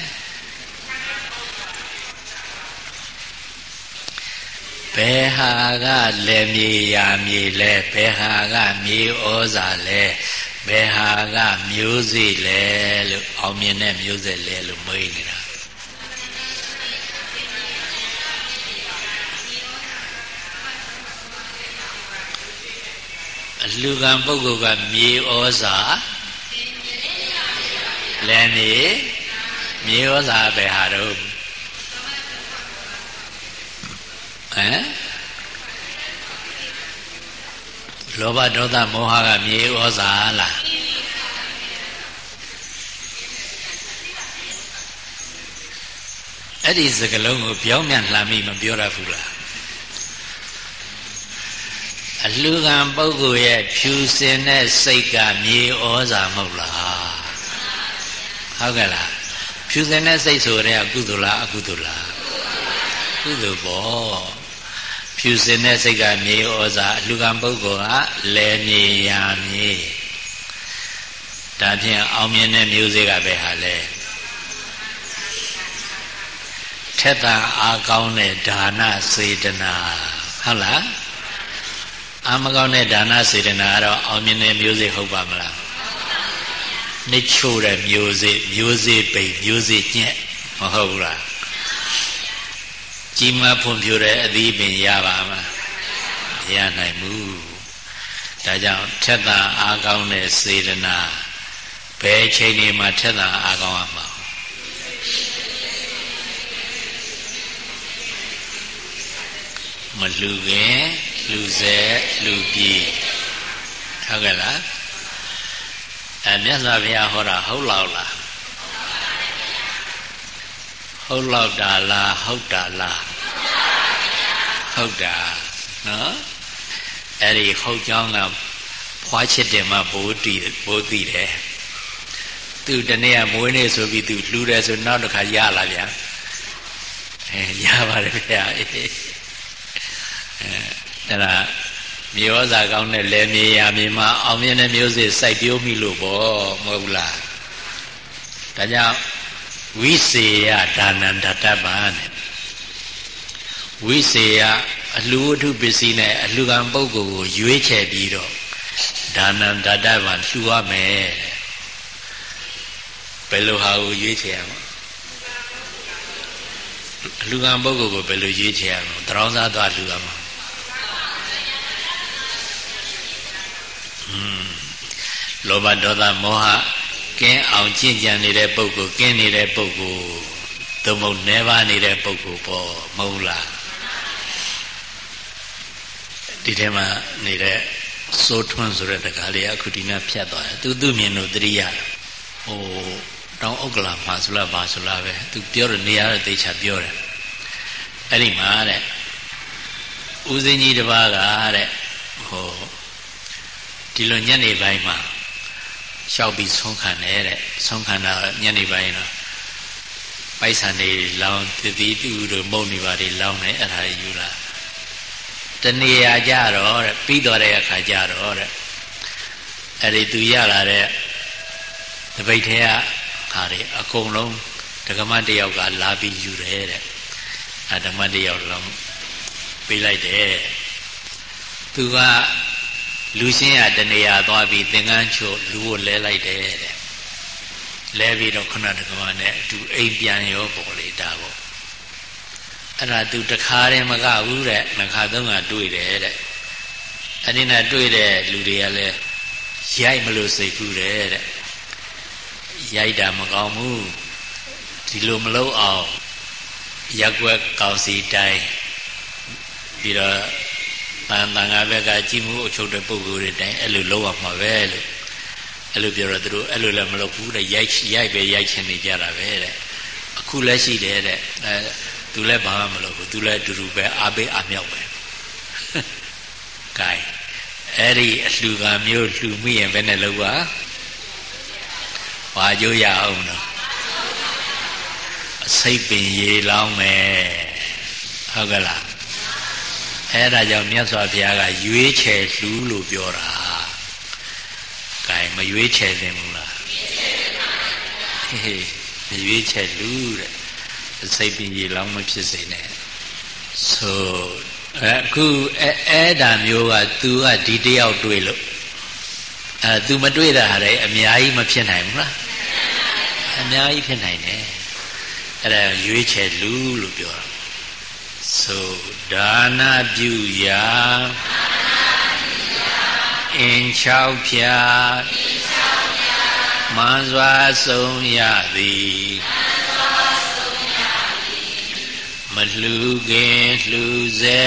ဘယ်ဟာကလက်မြေယာမြေလဲဘယ်ဟာကမြေဩဇာလဲဘယ်ဟာကမျိုးစေ့လဲလို့အောင်မြင်တဲ့မျိုးစေ့လဲလို့မေးနေတာ အလူကံပုဂ္ဂိုလ်ကမြေဩဇာလည်းမြေမြေဩဇာပဲဟာတော့ဟမ်လောဘဒေါသမောဟကမြေဩဇာလားအဲ့ဒီစကလုံးကိုပြောင်းပြန်လှမ်းပြီးမပြောရဘူးလားအ လှကံပုဂ္ဂိုလ်ရဲ့ဖြူစင်တဲ့စိတ်ကမြေဩဇာမဟုတ်လားဟုတ်ကဲ့လားဖြူစင်တဲ့စိတ်ဆိုတဲ့ကုသိုလ်လားအကုသိုလ်လားကုသိုလ်ပေါ့ဖြူစင်တဲ့စိတ်ကမြေဩဇာအလှကံပုဂ္ဂိုလ်ကလဲမြေယာမြေဒါဖြင့်အောင်မြင်တဲ့မျိုးစေ့ကပဲဟာလဲထက်တာအားကောင်းတဲ့ဒါနစေတနာဟုတ်လား အာမကောင်းတဲ့ဒါနစေတနာကတော့အောင်မြင်တဲ့မျိုးစေ့ဟုတ်ပါမလားနှိချို့တဲ့မျိုးစေ့မျိုးစေ့ပိန်မျိုးစေ့ညက်မဟုတ်ဘူးလားကြီးမားဖွံ့ဖြိုးတဲ့အသီးပင်ရပါမလားမရနိုင်ဘူးဒါကြောင့်ထက်သာအားကောင်းတဲ့စေတနာဘယ်ချိန်ဒီမှာထက်သာအားကောင်းရမှာမလူခင် လူစေလူပြေဟုတ်ကဲ့လားအဲမြတ်စွာဘုရားဟောတာဟုတ်လောက်လားဟုတ်လောက်တာလားဟုတ်တာလားဟုတ်တာနော်အဲ့ဒီဟုတ်ကြောင်းကဖွားချစ်တယ်မှဘိုးတီဘိုးတီတယ်သူတနေ့ကမွေးနေ့ဆိုပြီးသူလှူတယ်ဆိုနောက်တစ်ခါရလာဗျာအဲရပါတယ်ဗျာအဲ အဲ့ဒါမြေဩဇာကောင်းတဲ့လယ်မြေယာမြေမှာအောင်မြင်တဲ့မျိုးစေ့စိုက်ပျိုးမိလို့ပေါ့မဟုတ်လားဒါကြောင့်ဝိစေယဒါနန္တတ္တပါနဲ့ဝိစေယအလှဝတ္ထုပစ္စည်းနဲ့အလှကံပုဂ္ဂိုလ်ကိုရွေးချယ်ပြီးတော့ဒါနန္တတ္တပါလှူရမယ်ဘယ်လိုဟာကိုရွေးချယ်ရမလဲအလှကံပုဂ္ဂိုလ်ကိုဘယ်လိုရွေးချယ်ရမလဲတရောင်းစားသွားလှူရမှာ လောဘဒေါသမောဟကင်းအောင်ကျင့်ကြံနေတဲ့ပုဂ္ဂိုလ်ကင်းနေတဲ့ပုဂ္ဂိုလ်သို့မဟုတ်နေပါနေတဲ့ပုဂ္ဂိုလ်ပေါ့မဟုတ်လားဒီထဲမှာနေတဲ့စိုးထွန်းဆိုတဲ့တကားလေးအခုဒီနေ့ဖြတ်သွားတယ်သူသူမြင်လို့တတိယဟိုတောင်ဥက္ကလာမှာဆိုလားဘာဆိုလားပဲသူပြောတယ်နေရာတော့တေချာပြောတယ်အဲ့ဒီမှာတဲ့ဦးစင်းကြီးတစ်ပါးကတဲ့ဟို ဒီလိုညနေပိုင်းမှာရှောက်ပြီးဆုံးခံတယ်တဲ့ဆုံးခံတာညနေပိုင်းတော့ပိုက်ဆံတွေလောင်းတတိတူတို့မုံနေပါတွေလောင်းတယ်အဲ့ဒါယူလာတနေရာကြတော့တဲ့ပြီးတော့တဲ့အခါကြတော့တဲ့အဲ့ဒီသူရလာတဲ့တပိတ်ထဲကဟာတွေအကုန်လုံးဓကမတယောက်ကလာပြီးယူတယ်တဲ့အဲဓမ္မတယောက်လုံးပေးလိုက်တယ်သူက လူရှင်းရတနေရာသွားပြီးသင်္ကန်းချို့လူကိုလဲလိုက်တယ်တဲ့လဲပြီးတော့ခဏတကမနဲ့အတူအိမ်ပြန်ရောပေါ်လေတာပေါ့အဲ့ဒါသူတခါတည်းမကဘူးတဲ့နှစ်ခါသုံးခါတွေ့တယ်တဲ့အဲ့ဒီနဲ့တွေ့တဲ့လူတွေကလည်းရိုက်မလို့စိတ်ကူးတယ်တဲ့ရိုက်တာမကောင်းဘူးဒီလိုမလုပ်အောင်ရက်ွက်ကောင်းစီတိုင်းပြီးတော့ တန်တန်ငါဘက်ကကြည်မှုအချုပ်တဲ့ပုဂ္ဂိုလ်တွေတိုင်းအဲ့လိုလုပ်ရမှာပဲလို့အဲ့လိုပြောတော့သူတို့အဲ့လိုလည်းမလုပ်ဘူးတဲ့ရိုက်ရိုက်ပဲရိုက်ချင်နေကြတာပဲတဲ့အခုလည်းရှိတယ်တဲ့အဲသူလည်းဘာမှမလုပ်ဘူးသူလည်းအတူတူပဲအားပေးအားမြောက်ပဲကဲအဲ့ဒီအလှကမျိုးလှူမိရင်ဘယ်နဲ့လုပ်ပါဘာကြိုးရအောင်တော့အစိတ်ပင်ရေလောင်းမယ်ဟုတ်ကလား အဲ့ဒါကြောင့်မြတ်စွာဘုရားကရွေးချယ်လှူလို့ပြောတာ။ကဲမရွေးချယ်သင့်ဘူးလား။ဟေးမရွေးချယ်လှူတဲ့။စိတ်ပင်ကြီးလောင်းမဖြစ်စေနဲ့။ဆိုအခုအဲ့ဒါမျိုးက तू ကဒီတယောက်တွေ့လို့အဲ तू မတွေ့တာဟာလည်းအများကြီးမဖြစ်နိုင်ဘူးလား။အများကြီးဖြစ်နိုင်တယ်။အဲ့ဒါရွေးချယ်လူလို့ပြောတာ ဆိုဒါနပြုရာအင်ချောက်ဖြာမန်စွာဆုံးရသည်မလှူခင်လှူစေ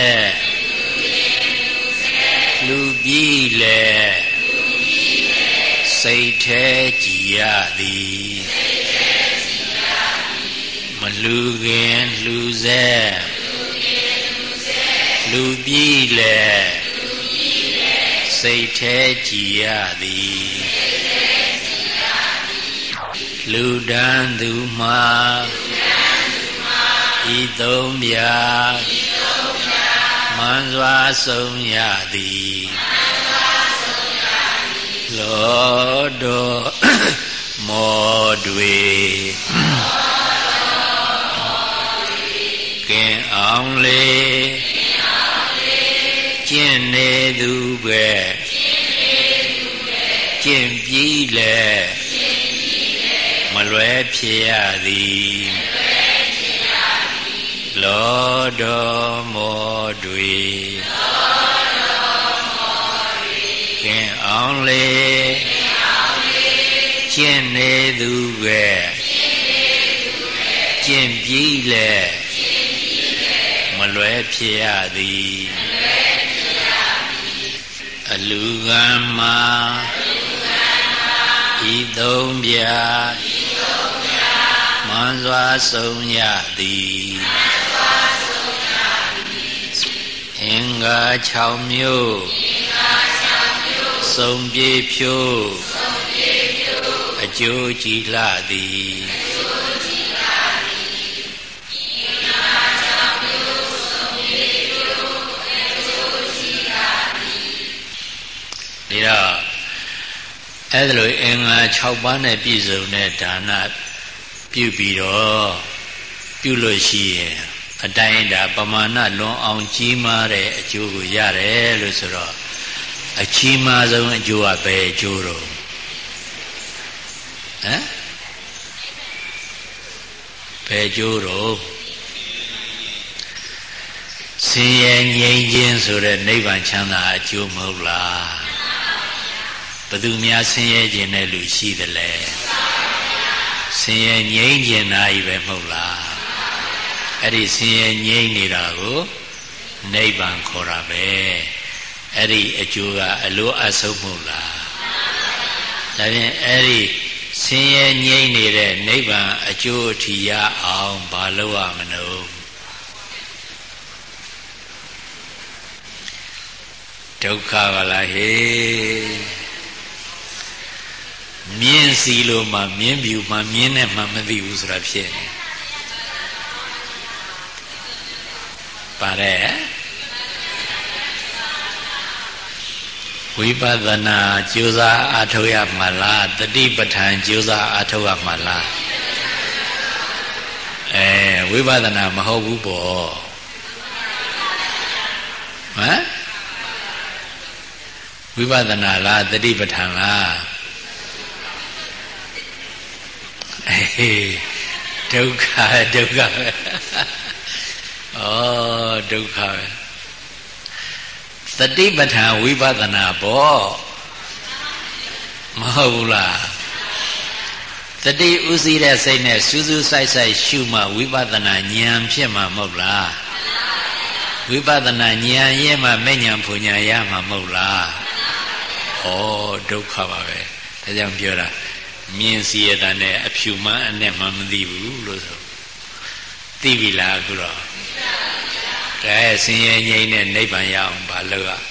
လှူပြီးလေစိတ်แท้ကြည်ရသည်မလှူခင်လှူစေ လူပြီးလေစိတ်แท้ကြည်ရသည်လူဒန်းသူမှာဤသုံးပြမန်စွာဆုံးရသည်လောတော်မောတွေကင်အောင်လေ ကျင့်နေသူပဲကျင့်ပြီးလေမလွယ်ဖြစ်ရသည်လောတော်မောတွေကင်အောင်လေကျင့်နေသူပဲကျင့်ပြီးလေမလွယ်ဖြစ်ရသည် အလူကံမှာဤသုံးပြမန်စွာဆုံးရသည်အင်္ဂါ6မျိုးစုံပြေဖြိုးအကျိုးကြည်လှသည် တော့အဲ့ဒါလိုအင်္ဂါ6ပါးနဲ့ပြည့်စုံတဲ့ဒါနပြုပြီးတော့ပြုလို့ရှိရင်အတိုင်းဒါပမာဏလွန်အောင်ကြီးမားတဲ့အကျိုးကိုရတယ်လို့ဆိုတော့အကြီးမားဆုံးအကျိုးကဘယ်အကျိုးတော့ဟမ်ဘယ်ကျိုးတော့ဆင်းရဲငြိမ်းခြင်းဆိုတဲ့နိဗ္ဗာန်ချမ်းသာအကျိုးမဟုတ်လား ဘသူများဆင်းရဲခြင်းတဲ့လူရှိသလဲဆင်းရဲငြိမ်းခြင်းနာ ਈ ပဲမဟုတ်လားအဲ့ဒီဆင်းရဲငြိမ်းနေတာကိုနိဗ္ဗာန်ခေါ်တာပဲအဲ့ဒီအကျိုးကအလိုအဆုံးမဟုတ်လားဒါဖြင့်အဲ့ဒီဆင်းရဲငြိမ်းနေတဲ့နိဗ္ဗာန်အကျိုးအထီရအောင်ဘာလုပ်ရမလို့ဒုက္ခပါလားဟေး မြင်းစီလို့မှမြင်းပြူမှမြင်းနဲ့မှမသိဘူးဆိုတာဖြစ်နေပါတယ်ဝိပဿနာကြိုးစားအားထုတ်ရမှာလားတတိပဋ္ဌာန်ကြိုးစားအားထုတ်ရမှာလားအဲဝိပဿနာမဟုတ်ဘူးပေါ့ဟမ်ဝိပဿနာလားတတိပဋ္ဌာန်လား အေးဒုက္ခဒုက္ခပဲဩဒုက္ခပဲသတိပဋ္ဌာန်ဝိပဿနာပေါ့မဟုတ်ဘူးလားတတိဥစည်းတဲ့စိတ်နဲ့စူးစူးဆိုင်ဆိုင်ရှုမှဝိပဿနာဉာဏ်ဖြစ်မှာမဟုတ်လားဝိပဿနာဉာဏ်ရဲ့မှမဲ့ဉာဏ်ဖူဉာဏ်ရမှာမဟုတ်လားဩဒုက္ခပါပဲဒါကြောင့်ပြောတာ မြင်စီရတာနဲ့အဖြူမှန်းအနဲ့မှမသိဘူးလို့ဆိုသိပြီလားအခုတော့ကဲဆင်းရဲငြိမ်းတဲ့နိဗ္ဗာန်ရအောင်ဘာလို့อ่ะ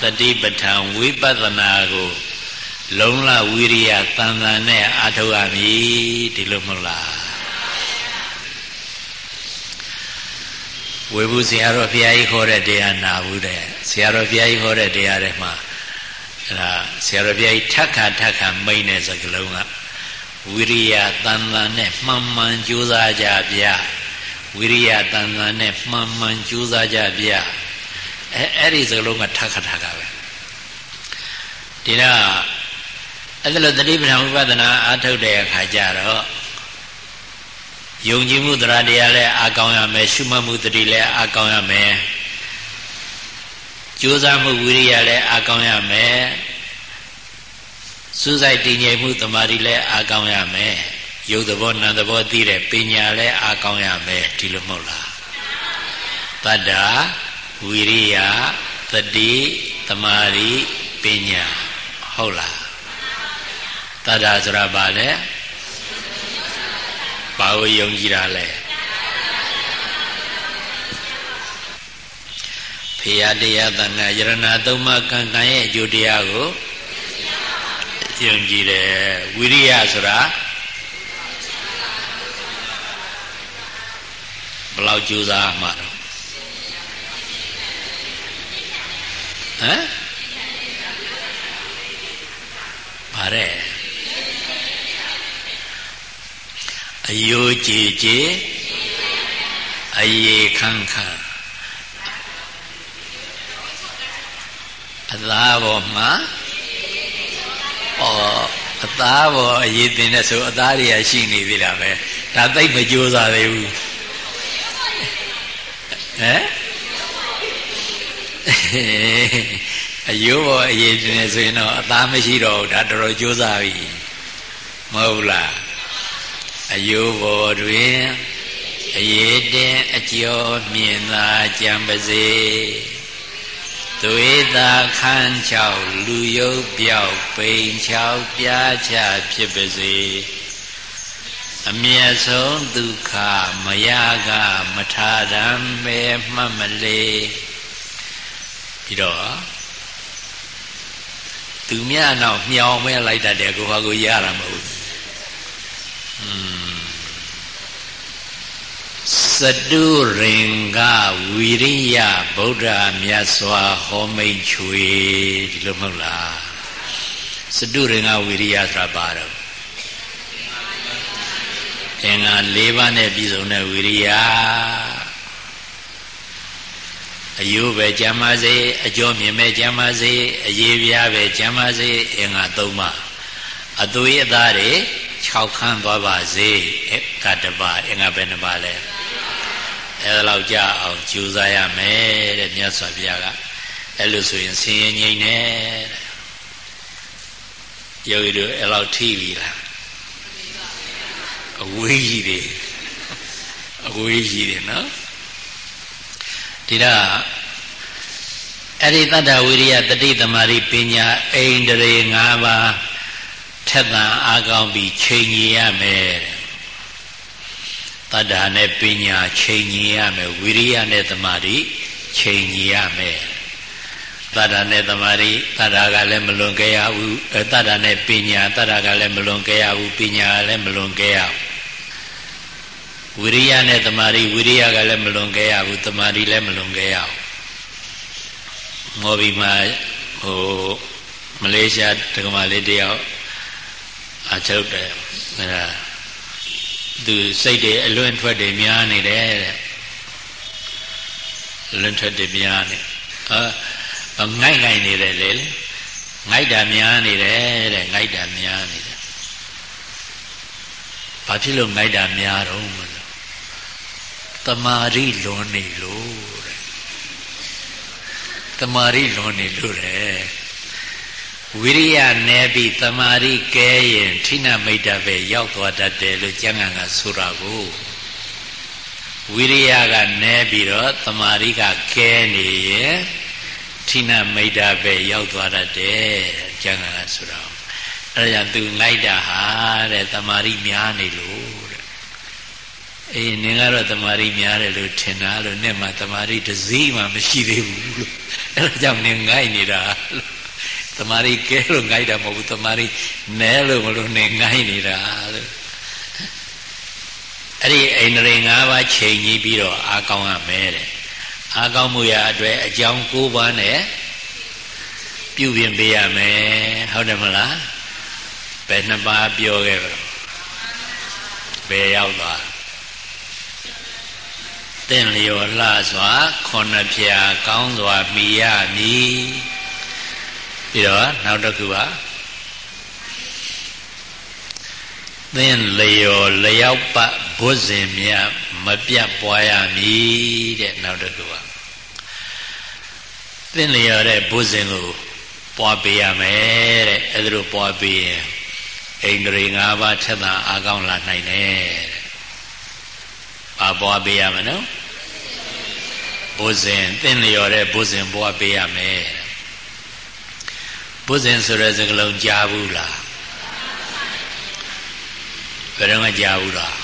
တတိပဋ္ဌာန်ဝိပဿနာကို လုံလဝိရိယတန်တန်နဲ့အာထုတ်ရမည်ဒီလိုမဟုတ်လားဝေဘူးဆရာတော်ဘုရားကြီးခေါ်တဲ့တရားနာဘူးတဲ့ဆရာတော်ဘုရားကြီးခေါ်တဲ့တရားတွေမှာ အဲ့ဒါဆရာတော်ဘုရားကြီးထက်ခါထက်ခါမိန်တဲ့စကလုံးကဝိရိယတန်တန်နဲ့မှန်မှန်ကြိုးစားကြဗျာဝိရိယတန်တန်နဲ့မှန်မှန်ကြိုးစားကြဗျာအဲအဲ့ဒီစကလုံးကထက်ခါထက်ခါပဲဒီတော့အဲ့ဒါလို့တတိပဌာန်ဝိပဿနာအားထုတ်တဲ့အခါကျတော့ယုံကြည်မှုတရားတရားလည်းအကောင်းရမယ်ရှုမှတ်မှုတတိလည်းအကောင်းရမယ် ကြိုးစားမှုဝိရိယလည်းအကောင်းရမယ်စူးစိုက်တည်ငြိမ်မှုတမာတိလည်းအကောင်းရမယ်ယုတ်သဘောနံသဘောသိတဲ့ပညာလည်းအကောင်းရမယ်ဒီလိုမဟုတ်လားတတ္တာဝိရိယတတိတမာတိပညာဟုတ်လားတတ္တာဆိုတာဘာလဲဘာကိုယုံကြည်တာလဲ ဖေယတရားတဏ္ဍယရဏသုံးပါးကံကံရဲ့အကျိုးတရားကိုယုံကြည်တယ်ဝိရိယဆိုတာဘယ်လောက်ကြိုးစားမှာတော့ဟမ်ပါတယ်အယိုးကြည်ကြည်အယေခန်းခန်း အသားပေါ်မှာဩအသားပေါ်အရေးတင်တဲ့ဆိုအသားတွေကရှိနေသေးတာပဲဒါသိမကြိုးစားသေးဘူးဟမ်အယိုးပေါ်အရေးတင်နေဆိုရင်တော့အသားမရှိတော့ဘူးဒါတော်တော်ကြိုးစားပြီမဟုတ်လားအယိုးပေါ်တွင်အရေးတင်အကျော်မြင်သာကြံပါစေ သွေးသာခန်းချောက်လူယုတ်ပြောက်ပိန်ချောက်ပြားချဖြစ်ပါစေအမျက်ဆုံးဒုက္ခမရကမထာရံပဲမှတ်မလေးပြီးတော့သူမြတ်နောက်မြောင်မဲလိုက်တတ်တယ်ကိုဟာကိုရတာမဟုတ်ဘူးอืมစ တုရင်ကဝီရိယဗုဒ္ဓမြတ်စွာဟောမိန်ချွေဒီလိုမဟုတ်လားစတုရင်ကဝီရိယဆိုတာဘာတော့အင်္ဂါ၄ပါးနဲ့ပြည့်စုံတဲ့ဝီရိယအယုပဲကြမ်းပါစေအကျော်မြင်ပဲကြမ်းပါစေအရေးပြားပဲကြမ်းပါစေအင်္ဂါ၃ပါးအသွေးအသားတွေ6ခန်းသွားပါစေကတ္တပါအင်္ဂါပဲနှပါလဲ အဲဒါလောက်ကြအောင်ကြိုးစားရမယ်တဲ့မြတ်စွာဘုရားကအဲ့လိုဆိုရင်ဆင်းရဲငြိမ့်နေယောဂီတို့အဲ့လောက်ထိပြီလားအဝေးကြီးတယ်အဝေးကြီးတယ်နော်ဒီတော့အဲ့ဒီတတ္တဝိရိယတတိသမารိပညာအိန္ဒြေ၅ပါးထက်သန်အားကောင်းပြီးချိန်ကြီးရမယ်တ တ္တာနဲ့ပညာချိန်ကြီးရမယ်ဝိရိယနဲ့သမာဓိချိန်ကြီးရမယ်တတ္တာနဲ့သမာဓိတတ္တာကလည်းမလွန်ခဲ့ရဘူးတတ္တာနဲ့ပညာတတ္တာကလည်းမလွန်ခဲ့ရဘူးပညာကလည်းမလွန်ခဲ့ရဘူးဝိရိယနဲ့သမာဓိဝိရိယကလည်းမလွန်ခဲ့ရဘူးသမာဓိလည်းမလွန်ခဲ့ရဘူးမော်ဘီမှာဟိုမလေးရှားတက္ကမလေးတယောက်အချုပ်တယ်အဲဒါ သူစိတ်တွေအလွန့်ထွက်တွေများနေတယ်တဲ့အလွန့်ထွက်တွေများနေအာငိုက်ငိုက်နေတယ်လေငိုက်တာများနေတယ်တဲ့ငိုက်တာများနေတယ်ဘာဖြစ်လို့ငိုက်တာများတော့မလို့တမာရီလွန်နေလို့တမာရီလွန်နေလို့တယ် ဝိရိယနဲ့ပြီးတမာရီကဲရင်ထိနမိတ်တပဲရောက်သွားတတ်တယ်လို့ကျမ်းဂန်ကဆိုတာကိုဝိရိယကနဲပြီးတော့တမာရီကကဲနေရင်ထိနမိတ်တပဲရောက်သွားတတ်တယ်ကျမ်းဂန်ကဆိုတာအဲဒါကြောင့်သူငိုက်တာဟာတဲ့တမာရီများနေလို့တဲ့အေးနင်ကတော့တမာရီများတယ်လို့ထင်တာလို့နဲ့မှတမာရီတစည်းမှမရှိသေးဘူးလို့အဲ့ဒါကြောင့်နင်ငိုက်နေတာ တမာရီကဲလို့ငိုက်တာမဟုတ်ဘူးတမာရီနဲလို့မလို့နင်ငိုက်နေတာလို့အဲ့ဒီအိန္ဒြေ၅ပါးချိန်ကြီးပြီးတော့အာကောင်းရမယ်တဲ့အာကောင်းမှုရအတွက်အကြောင်း၉ပါးနဲ့ပြုပြင်ပေးရမယ်ဟုတ်တယ်မလားဘယ်နှပါးပြောခဲ့ပါဘယ်ရောက်သွားတင့်လျော်လှစွာခုနှစ်ဖြာကောင်းစွာမိရမည် ပြီးတော့နောက်တစ်ခုပါသင်လျော်လျောက်ပဘုဇင်မြတ်မပြတ်ပွားရမည်တဲ့နောက်တစ်ခုပါသင်လျော်တဲ့ဘုဇင်ကိုပွားပေးရမယ်တဲ့အဲ့ဒါလိုပွားပေးရင်ဣန္ဒြေ၅ပါးထက်သာအာကောင်းလာနိုင်တယ်တဲ့။ဘာပွားပေးရမလို့ဘုဇင်သင်လျော်တဲ့ဘုဇင်ဘွားပေးရမယ် ဘုဇင်ဆိုတဲ့စကားလုံးကြားဘူးလားဘယ်တော့မှကြားဘူးလား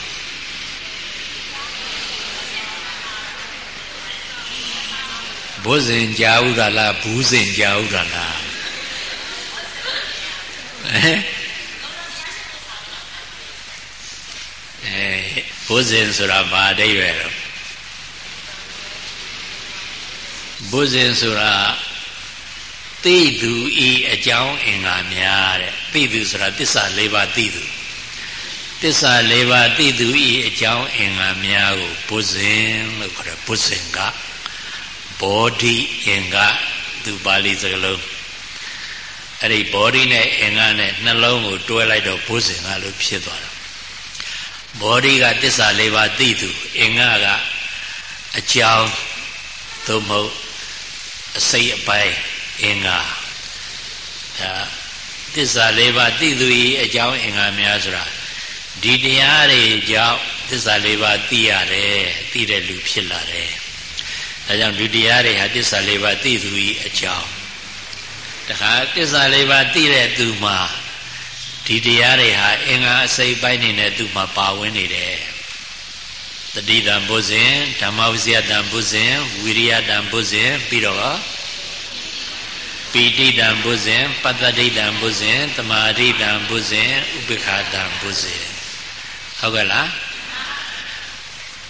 ဘုဇင်ကြားဘူးလားဘူးဇင်ကြားဘူးလားဟမ်အဲဘုဇင်ဆိုတာဘာအဓိပ္ပာယ်တော့ဘုဇင်ဆိုတာ သိသူဤအကြောင်းအင်္ဂါများတဲ့သိသူဆိုတာတစ္ဆာ၄ပါးသိသူတစ္ဆာ၄ပါးသိသူဤအကြောင်းအင်္ဂါများကိုဘုဇင်လို့ခေါ်တယ်ဘုဇင်ကဘောဓိအင်္ဂါသူပါဠိစကားလုံးအဲ့ဒီဘောဓိနဲ့အင်္ဂါနဲ့နှလုံးကိုတွဲလိုက်တော့ဘုဇင်ကလို့ဖြစ်သွားတာဘောဓိကတစ္ဆာ၄ပါးသိသူအင်္ဂါကအကြောင်းသို့မဟုတ်အစိတ်အပိုင်း အင်္ဂါဒါသစ္စာလေးပါးသိသူဤအကြောင်းအင်္ဂါများဆိုတာဒီတရားတွေကြောင့်သစ္စာလေးပါးသိရတယ်သိတဲ့လူဖြစ်လာတယ်ဒါကြောင့်ဒီတရားတွေဟာသစ္စာလေးပါးသိသူဤအကြောင်းတခါသစ္စာလေးပါးသိတဲ့သူမှာဒီတရားတွေဟာအင်္ဂါအစိတ်ပိုင်းနေနဲ့သူမှာပါဝင်နေတယ်တတိတံဘုဇင်ဓမ္မဝဇယတံဘုဇင်ဝိရိယတံဘုဇင်ပြီးတော့ ပီတိတံဘုဇင်ပတ္တိတံဘုဇင်တမာတိတံဘုဇင်ဥပိ္ပခာတံဘုဇင်ဟုတ်ကဲ့လား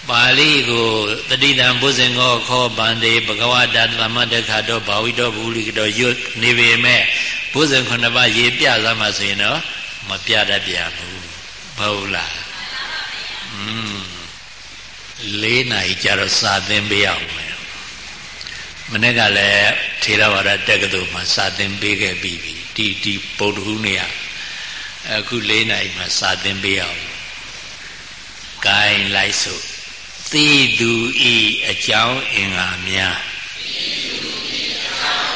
ပါဠိကိုတတိတံဘုဇင်ကိုခောဗန္တိဘဂဝတာသမတ္တခါတော့ဘာဝိတောဘူလိကတော့ရွတ်နေပေမဲ့ဘုဇင်ခုနှစ်ပါးရေးပြသမှာဆိုရင်တော့မပြတတ်ပြန်ဘူးမဟုတ်လားอืม၄နာရီကြာတော့စာသင်ပေးအောင်မယ် မနေ့ကလည်းထေရဝါဒတက္ကသိုလ်မှာစာသင်ပေးခဲ့ပြီးပြီဒီဒီပုဒ်ဟုနေရအခု၄နာရီမှာစာသင်ပေးအောင်ဂိုင်းလိုက်စို့သိသူဤအကြောင်းအင်္ဂါများသိသူဤအကြောင်း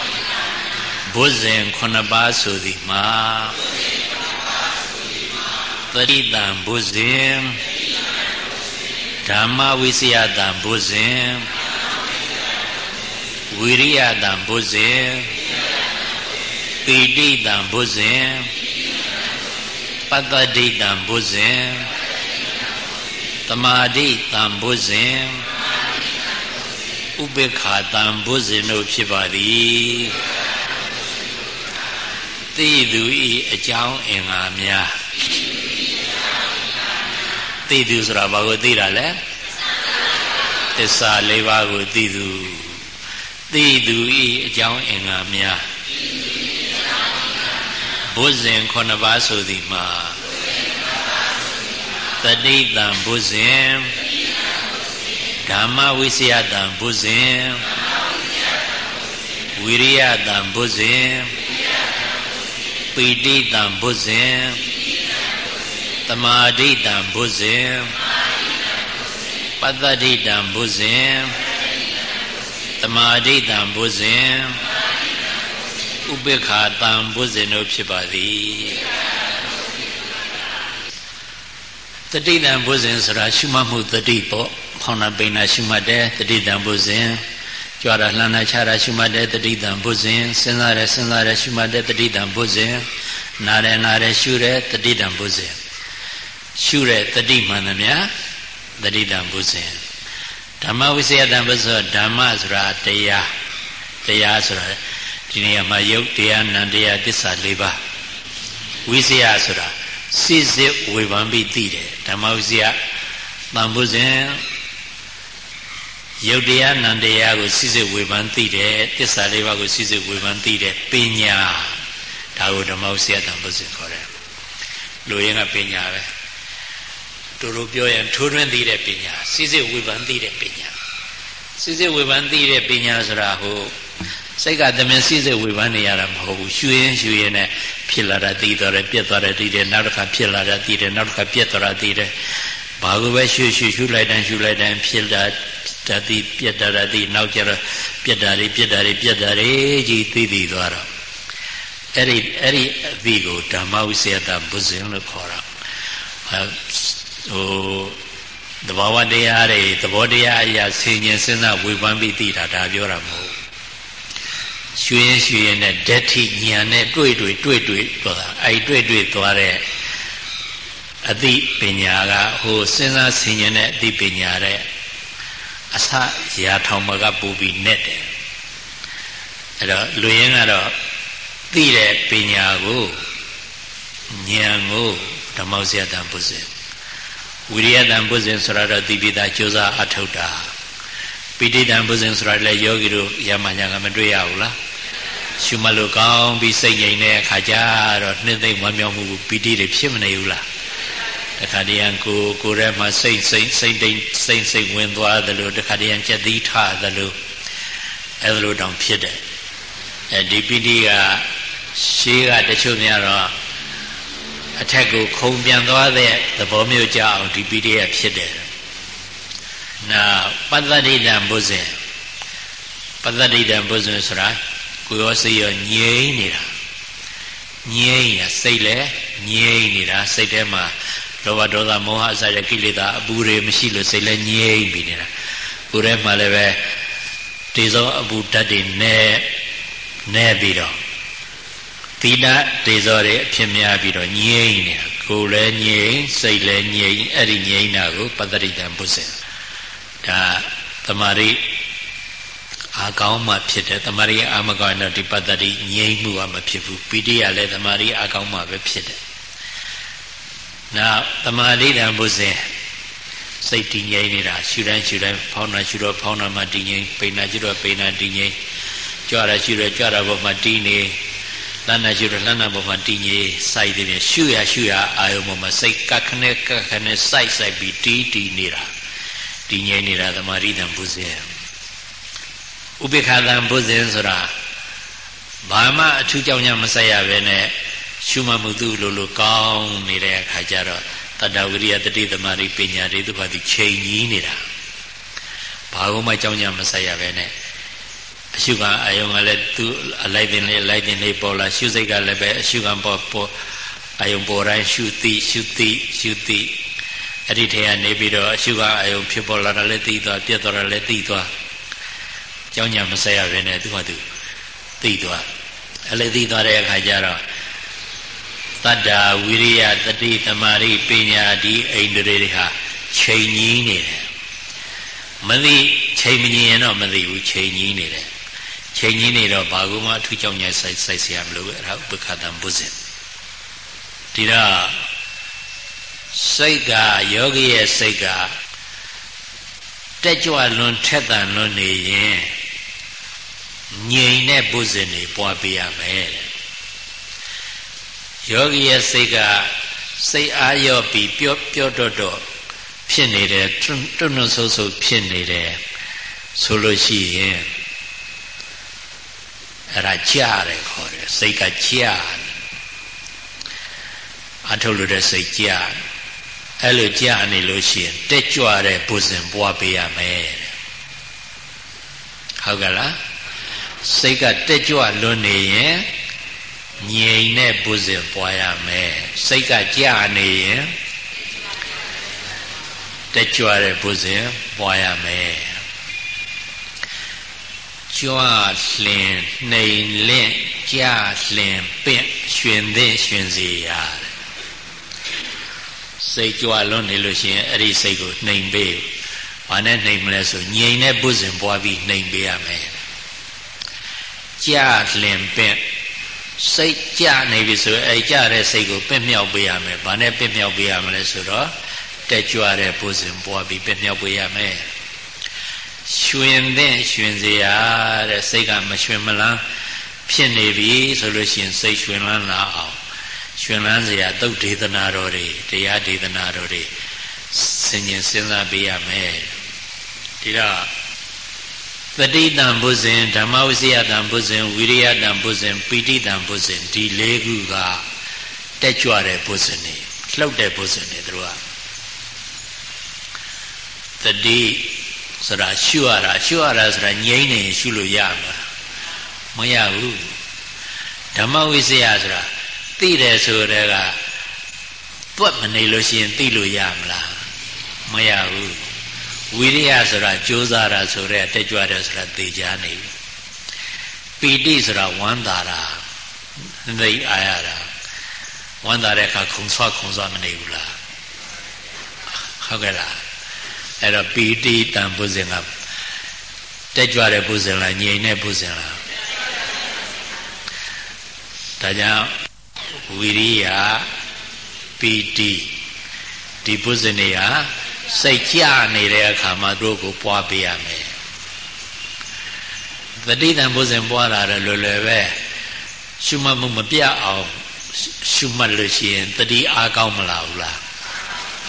ဘုဇင်ခုနှစ်ပါးဆိုသည်မှာသတိတံဘုဇင်ဓမ္မဝိစယတံဘုဇင်ဝိ ရိယတံဘုဇင်ပိဋိတံဘုဇင်ပတ္တဒိတံဘုဇင်တမာဒိတံဘုဇင်ဥပေက္ခတံဘုဇင်တို့ဖြစ်ပါသည်သိသူဤအကြောင်းအင်္ဂါများသိသူဆိုတာဘာကိုသိတာလဲသစ္စာ၄ပါးကိုသိသူ သိသူဤအကြောင်းအင်္ဂါများဘုဇင်ခုနှစ်ပါးဆိုသည်မှာတတိတံဘုဇင်ဓမ္မဝိစယတံဘုဇင်ဝိရိယတံဘုဇင်ပိဋိတံဘုဇင်တမာဒိတံဘုဇင်ပတ္တဒိတံဘုဇင် တမာဒိတံဘုဇင်ဥပေက္ခတံဘုဇင်တို့ဖြစ်ပါသည်တတိတံဘုဇင်ဆိုတာရှုမှတ်မှုတတိပေါ့ဖောင်းနာပိန်နာရှုမှတ်တယ်တတိတံဘုဇင်ကြွားတာလှမ်းတာချတာရှုမှတ်တဲ့တတိတံဘုဇင်စဉ်းစားတယ်စဉ်းစားတယ်ရှုမှတ်တဲ့တတိတံဘုဇင်နာတယ်နာတယ်ရှုတယ်တတိတံဘုဇင်ရှုတဲ့တတိမှန်သမျှတတိတံဘုဇင် ဓမ္မဝိစေယတံဘုဇောဓမ္မဆိုတာတရားတရားဆိုတာဒီနေရာမှာယုတ်တရားနံတရားတစ္ဆာ၄ပါးဝိစေယဆိုတာစစ်စစ်ဝေဖန်ပြီးသိတယ်ဓမ္မဝိစေယတံဘုဇင်ယုတ်တရားနံတရားကိုစစ်စစ်ဝေဖန်သိတယ်တစ္ဆာလေးပါးကိုစစ်စစ်ဝေဖန်သိတယ်ပညာဒါကိုဓမ္မဝိစေယတံဘုဇင်ခေါ်တယ်လူရင်းကပညာပဲ တို့တို့ပြောရင်ထိုးထွင်းသိတဲ့ပညာစစ်စစ်ဝေဖန်သိတဲ့ပညာစစ်စစ်ဝေဖန်သိတဲ့ပညာဆိုတာဟိုစိတ်ကသမင်စစ်စစ်ဝေဖန်နေရတာမဟုတ်ဘူးရှူရင်ရှူရင်နဲ့ဖြစ်လာတာသိသွားတယ်ပြက်သွားတယ်သိတယ်နောက်တစ်ခါဖြစ်လာတာသိတယ်နောက်တစ်ခါပြက်သွားတာသိတယ်ဘာကိုပဲရှူရှူရှူလိုက်တိုင်းရှူလိုက်တိုင်းဖြစ်တာတတိပြက်တာတတိနောက်ကျတော့ပြက်တာတွေပြက်တာတွေပြက်တာတွေကြီးသိသိသွားတော့အဲ့ဒီအဲ့ဒီအသီကိုဓမ္မဝိစေယတဘုဇင်လို့ခေါ်တာ ဟိုသဘာဝတရားတွေသဘောတရားအရာဆင်ញင်စဉ်းစားဝေဖန်ပြီးသိတာဒါပြောတာမဟုတ်ရွှေရွှေနဲ့ဓာတ်ထိဉာဏ်နဲ့တွေ့တွေ့တွေ့တွေ့ဆိုတာအဲ့တွေ့တွေ့သွားတဲ့အသိပညာကဟိုစဉ်းစားဆင်ញင်တဲ့အသိပညာတဲ့အစရာထောင်မကပူပြီးနဲ့တယ်အဲ့တော့လူရင်းကတော့သိတဲ့ပညာကိုဉာဏ်ကိုဓမ္မောဇယတံပုဇင် ဝိရိယတံပုဇင်ဆိုတာတော့တိပိတာကြိုးစားအထောက်တာပိဋိတံပုဇင်ဆိုတာလည်းယောဂီတို့ရမညာကမတွေ့ရဘူးလားရှုမလို့ကောင်းပြီးစိတ်ငြိမ်တဲ့အခါကျတော့နှစ်သိမ့်ဝမ်းမြောက်မှုပိဋိတွေဖြစ်မနေဘူးလားတခါတည်းရန်ကိုကိုယ်ထဲမှာစိတ်စိတ်စိတ်တိတ်စိတ်စိတ်ဝင်သွားသလိုတခါတည်းရန်ကြက်သီးထသလိုအဲလိုတောင်ဖြစ်တယ်အဲဒီပိဋိကရှေးကတချို့များတော့ အထက်ကိုခုံပြန်သွားတဲ့သဘောမျိုးကြအောင်ဒီပိဋိကဖြစ်တယ်နောက်ပတ္တတိတံဘုဇင်ပတ္တတိတံဘုဇင်ဆိုတာကိုရောစိတ်ရောငြိမ့်နေတာငြိမ့်ရစိတ်လည်းငြိမ့်နေတာစိတ်ထဲမှာလောဘဒေါသမောဟအစရကိလေသာအပူတွေမရှိလို့စိတ်လည်းငြိမ့်ပြီးနေတာကိုယ်ထဲမှာလည်းပဲတေဇောအပူဓာတ်တွေနဲ့နဲ့ပြီးတော့ သီလတေဇောတွေအဖြစ်များပြီးတော့ငြိမ့်နေတာကိုယ်လည်းငြိမ့်စိတ်လည်းငြိမ့်အဲ့ဒီငြိမ့်တာကိုပတ္တိတံဘုဇင်ဒါတမာရိအာကောင်းမှဖြစ်တယ်တမာရိအာမကောင်းတော့ဒီပတ္တိငြိမ့်မှုကမဖြစ်ဘူးပိဋိယလည်းတမာရိအာကောင်းမှပဲဖြစ်တယ်နောက်တမာရိတံဘုဇင်စိတ်တည်ငြိမ်နေတာရှူတိုင်းရှူတိုင်းဖောင်းတာရှူတော့ဖောင်းတာမှတည်ငြိမ်ပိန်တာရှူတော့ပိန်တာတည်ငြိမ်ကြွတာရှူတော့ကြွတာဘောမှတည်နေ လှမ်းတာရှူတော့လှမ်းတာဘောမှတည်ငြိမ်စိုက်တယ်ရှူရရှူရအာယုံဘောမှစိတ်ကခနဲ့ကခနဲ့စိုက်စိုက်ပြီးတီးတီးနေတာတည်ငြိမ်နေတာသမာဓိတံဘုဇင်ဥပိ္ပခာတံဘုဇင်ဆိုတာဘာမှအထူးကြောင့်ညမဆက်ရပဲနဲ့ရှုမှတ်မှုသူ့လိုလိုကောင်းနေတဲ့အခါကျတော့တတဝိရိယတတိသမာဓိပညာတွေသူကဒီချိန်ကြီးနေတာဘာလို့မှကြောင့်ညမဆက်ရပဲနဲ့ အရှုခံအာယုံကလည်းသူအလိုက်တင်လေးအလိုက်တင်လေးပေါ်လာရှုစိတ်ကလည်းပဲအရှုခံပေါ်ပေါ်အာယုံပေါ်တိုင်းရှုသိရှုသိရှုသိအဲ့ဒီထဲကနေပြီးတော့အရှုခံအာယုံဖြစ်ပေါ်လာတာလည်းသိသွားပြတ်သွားတာလည်းသိသွားကြောင်းညာမဆက်ရဘဲနဲ့သူကသူသိသွားအဲ့လေသိသွားတဲ့အခါကျတော့တတ္တာဝိရိယတတိတမာရိပညာဒီအိန္ဒြေတွေဟာချိန်ကြီးနေတယ်မသိချိန်မကြီးရင်တော့မသိဘူးချိန်ကြီးနေတယ် ချိန်ကြီးနေတော့ဘာကူမှအထူးကြောင့်ညဆိုင်ဆိုင်ဆရာမလို့အဲ့ဒါဥပခတံဘုဇင်ဒီတော့စိတ်ကယောဂီရဲ့စိတ်ကတက်ကြွလွန်ထက်သန်လွန်နေရင်ငြိမ်တဲ့ဘုဇင်တွေပွားပေးရမယ်တဲ့ယောဂီရဲ့စိတ်ကစိတ်အားရော့ပြီးပျော့ပျော့တော့တော့ဖြစ်နေတယ်တွန့်တွန့်ဆုပ်ဆုပ်ဖြစ်နေတယ်ဆိုလို့ရှိရင် အဲ့ဒါကြားတယ်ခေါ်တယ်စိတ်ကကြားအထုတ်လို့တဲ့စိတ်ကြားအဲ့လိုကြားနေလို့ရှိရင်တက်ကြွတဲ့ဘုဇင်ပွားပေးရမယ်ဟုတ်ကလားစိတ်ကတက်ကြွလွန်နေရင်ငြိမ်တဲ့ဘုဇင်ပွားရမယ်စိတ်ကကြာနေရင်တက်ကြွတဲ့ဘုဇင်ပွားရမယ် ကြွလင်နှိမ်လင့်ကြာလင်ပင့်ရှင်သင့်ရှင်စီရစိတ်ကြွလွန်နေလို့ရှိရင်အဲ့ဒီစိတ်ကိုနှိမ်ပေးဘာနဲ့နှိမ်မလဲဆိုငြိမ်တဲ့ဘုဇင်ပွားပြီးနှိမ်ပေးရမယ်ကြာလင်ပင့်စိတ်ကြနေပြီဆိုအဲကြတဲ့စိတ်ကိုပင့်မြောက်ပေးရမယ်။ဘာနဲ့ပင့်မြောက်ပေးရမလဲဆိုတော့တက်ကြွတဲ့ပုဇဉ်ပွားပြီးပင့်မြောက်ပေးရမယ်။ ရှင်တဲ့ရှင်စရာတဲ့စိတ်ကမရှင်မလန်းဖြစ်နေပြီဆိုလို့ရှိရင်စိတ်ရှင်လန်းလာအောင်ရှင်လန်းစရာသုတ်ဒေသနာတော်တွေတရားဒေသနာတော်တွေဆင်ញင်စဉ်းစားပေးရမယ်။ဒီတော့သတိတံဘုဇင်ဓမ္မဝိစီယတံဘုဇင်ဝိရိယတံဘုဇင်ပိဋိတံဘုဇင်ဒီလေးခုကတက်ကြွတဲ့ဘုဇင်တွေလှုပ်တဲ့ဘုဇင်တွေတို့ကသတိ ဆိုတာရှုရတာရှုရတာဆိုတာငြိမ့်နေရှုလို့ရမှာမရဘူးဓမ္မဝိစီယဆိုတာသိတယ်ဆိုတဲ့ကတွက်မနေလို့ရှိရင်သိလို့ရမလားမရဘူးဝိရိယဆိုတာကြိုးစားတာဆိုတဲ့တက်ကြွတယ်ဆိုတာသိကြနေပြီပီတိဆိုတာဝမ်းသာတာသိအားရတာဝမ်းသာတဲ့အခါခုံဆွခုံဆွမနေဘူးလားဟုတ်ကဲ့လား အဲ့တော့ပီတိတန်ပုဇင်ကတက်ကြွတဲ့ပုဇင်လားငြိမ်တဲ့ပုဇင်လားဒါကြောင့်ဝိရိယပီတိဒီပုဇင်တွေဟာစိတ်ကြနေတဲ့အခါမှာတို့ကိုပွားပေးရမယ်သတိတံဘုဇင်ပွားလာတယ်လွယ်လွယ်ပဲရှုမှတ်မှုမပြအောင်ရှုမှတ်လို့ရှိရင်တတိအားကောင်းမလားဘူးလား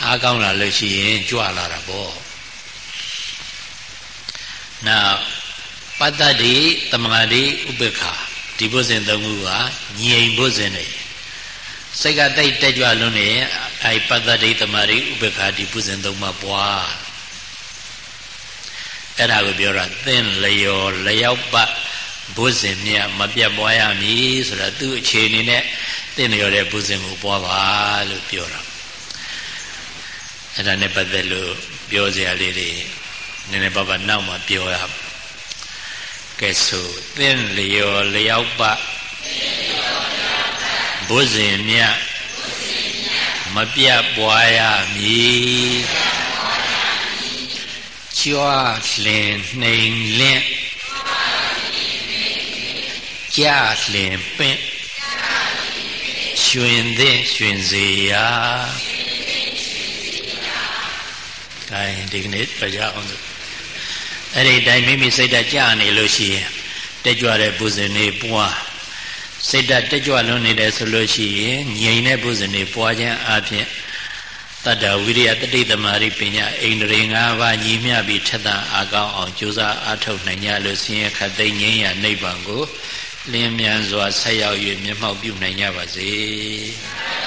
အားကောင်းလာလို့ရှိရင်ကြွလာတာပေါ့ နောက်ပတ္တတိတမဂတိဥပေက္ခဒီဘုဇင်သုံးခုကငြိမ်ဘုဇင်တွေစိတ်ကတိတ်တက်ကြွလွန်းနေအဲပတ္တဒိသမารိဥပ္ပခာတိပုဇဉ်သုံးပါးပွားအဲ့ဒါကိုပြောတာသင်လျော်လျောက်ပတ်ဘုဇဉ်မြတ်မပြတ်ပွားရမည်ဆိုတာသူ့အခြေအနေနဲ့သင်လျော်တဲ့ဘုဇဉ်ကိုပွားပါလို့ပြောတာအဲ့ဒါနဲ့ပတ်သက်လို့ပြောစရာလေးတွေ နည်းနည်းပါးပါးနောက်မှပြောရကဲဆိုသင်လျော်လျောက်ပတ်ဘုဇင်မြတ်မပြတ်ပွားရမည်ကြွလင်နှိမ်လင့်ကြလင်ပင့်ရွှင်သင့်ရွှင်စေရာအဲဒီကနေ့တရားအောင် အဲ့ဒီတိုင်းမိမိစိတ်ဓာတ်ကြနေလို့ရှိရင်တက်ကြွတဲ့ပုဇင်လေးပွားစိတ်ဓာတ်တက်ကြွလွန်နေတယ်ဆိုလို့ရှိရင်ငြိမ်တဲ့ပုဇနေပွားခြင်းအပြင်တတ္တဝိရိယတတိသမารိပညာအိန္ဒြေ၅ပါးညီမျှပြီးထက်သန်အားကောင်းအောင်ကြိုးစားအားထုတ်နိုင်ကြလို့ဆင်းရဲခတ်သိမ်းငြိမ်းရနိဗ္ဗာန်ကိုလင်းမြန်စွာဆက်ရောက်၍မျက်မှောက်ပြုနိုင်ကြပါစေ။